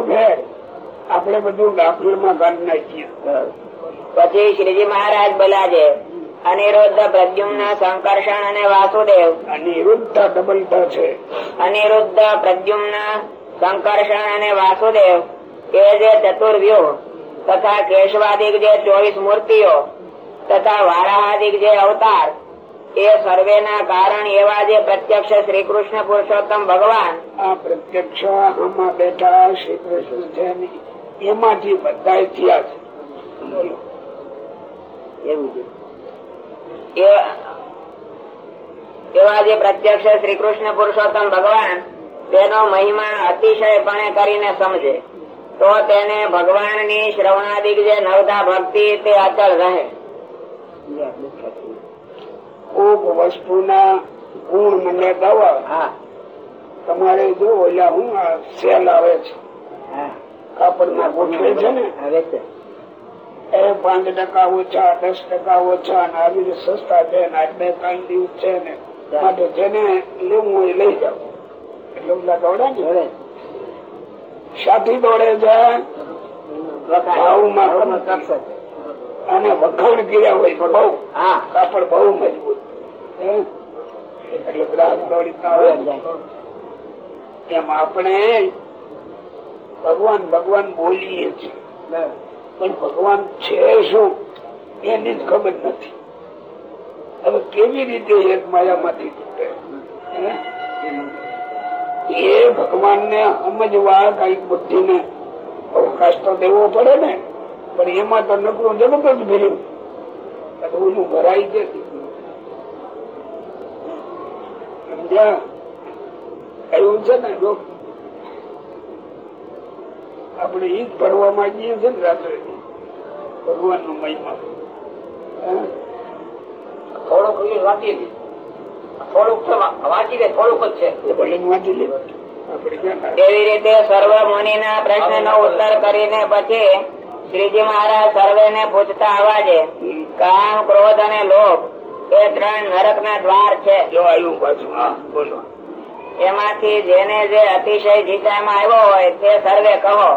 આપણે બધું ગાફલમાં કાઢી નાખીએ. પછી શ્રીજી મહારાજ બોલાજે છે અનિરુદ્ધ પ્રદ્યુમ્ન સંકર્ષણ અને વાસુદેવ. અને વિરુદ્ધ ડબલતા છે. અનિરુદ્ધ પ્રદ્યુમ્ન સંકર્ષણ અને વાસુદેવ એ જે ચતુર્વ્યુહ તથા કેશવાદિક જે ચોવીસ મૂર્તિઓ તથા વારાહાદિક જે અવતાર. એ સર્વેના કારણ એવા જે પ્રત્યક્ષ શ્રી કૃષ્ણ પુરુષોત્તમ ભગવાન. આ પ્રત્યક્ષ આમાં બેઠા શ્રી કૃષ્ણ છે એમાંથી બધા થયા છે. બોલો. એવું એવા જે પ્રત્યક્ષ શ્રી કૃષ્ણ પુરુષોત્તમ ભગવાન તેનો મહિમા અતિશયપણે કરીને સમજે. તો તેને ભગવાનની શ્રવણાદિક જે નવતા ભક્તિ તે અચળ રહે. કોક વસ્તુના ગુણ મને દવા. હા. તમારે જો ઓલા હું સેલ આવે છે હા. કાપડ ના ગોઠવે છે ને એ પાંચ ટકા ઓછા દસ ટકા ઓછા અને આવી સસ્તા છે ને આજ બે ત્રણ દિવસ છે ને માટે જેને લેવું હોય લઈ જાવ એટલે ઓલા દોડે ને. હવે સાથી દોડે છે અને વખાણ કર્યા હોય તો બહુ હા. કાપડ બહુ મજબૂત. એટલે ગ્રાહક એમ આપણે ભગવાન ભગવાન બોલીએ છીએ. પણ ભગવાન છે શું? એની જ ખબર નથી. હવે કેવી રીતે એક માયામાંથી તૂટે? એ ભગવાન ને સમજવા કઈ બુદ્ધિ ને અવકાશ તો દેવો પડે ને, પણ એમાં તો નકરું જગત જ ભર્યું. ભરાય છે સમજ્યા? એવું છે ને લોક. આપણે ઈદ ભરવા માંગીએ છીએ ને રાત્રે. ભગવાનનું મહિમા? થોડુંક વાંચી થોડુંક વાંચી થોડુંક જ છે. એવી રીતે સર્વ મુનિ ના પ્રશ્ન નો ઉત્તર કરીને પછી શ્રીજી મહારાજ સર્વે ને પૂછતા અવાજે કામ ક્રોધ અને લોભ એ ત્રણ નરક ના દ્વાર છે. એમાંથી જેને જે અતિશય જીતામાં આવ્યો હોય તે સર્વે કહો.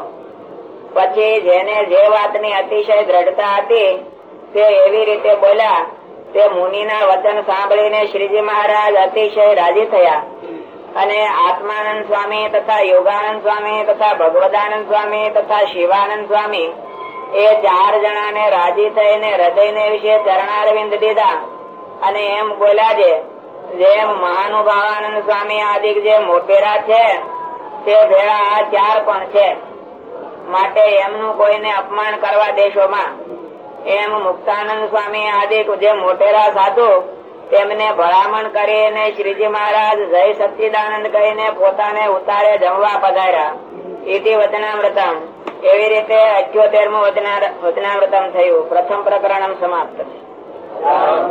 પછી જેને જે વાતની અતિશય દ્રઢતા હતી તે એવી રીતે બોલ્યા તે મુનિના વચન સાંભળીને શ્રીજી મહારાજ અતિશય રાજી થયા. અને આત્માનંદ સ્વામી તથા યોગાનંદ સ્વામી તથા ભગવદાનંદ સ્વામી તથા શિવાનંદ સ્વામી એ ચાર જણાને રાજી થઈને હૃદયને વિશે ચરણારવિંદ દીધા. અને એમ બોલ્યા છે, જેમ મહાનુભાવાનંદ સ્વામી આદિક જે મોટેરા છે, તે ભેળા આ ચાર પણ છે. માટે એમનું કોઈને અપમાન કરવા દેશોમાં. એમ મુક્તાનંદ સ્વામી આદિ જે મોટેરા સાધુ તેમને ભલામણ કરીને શ્રીજી મહારાજ જય સચ્ચિદાનંદ કહીને પોતાને ઉતારે જમવા પધાર્યા. ઇતિ વચનામૃતમ. એવી રીતે અઠ્યોતેરમું વચનામૃતમ થયું. પ્રથમ પ્રકરણ સમાપ્ત. થયું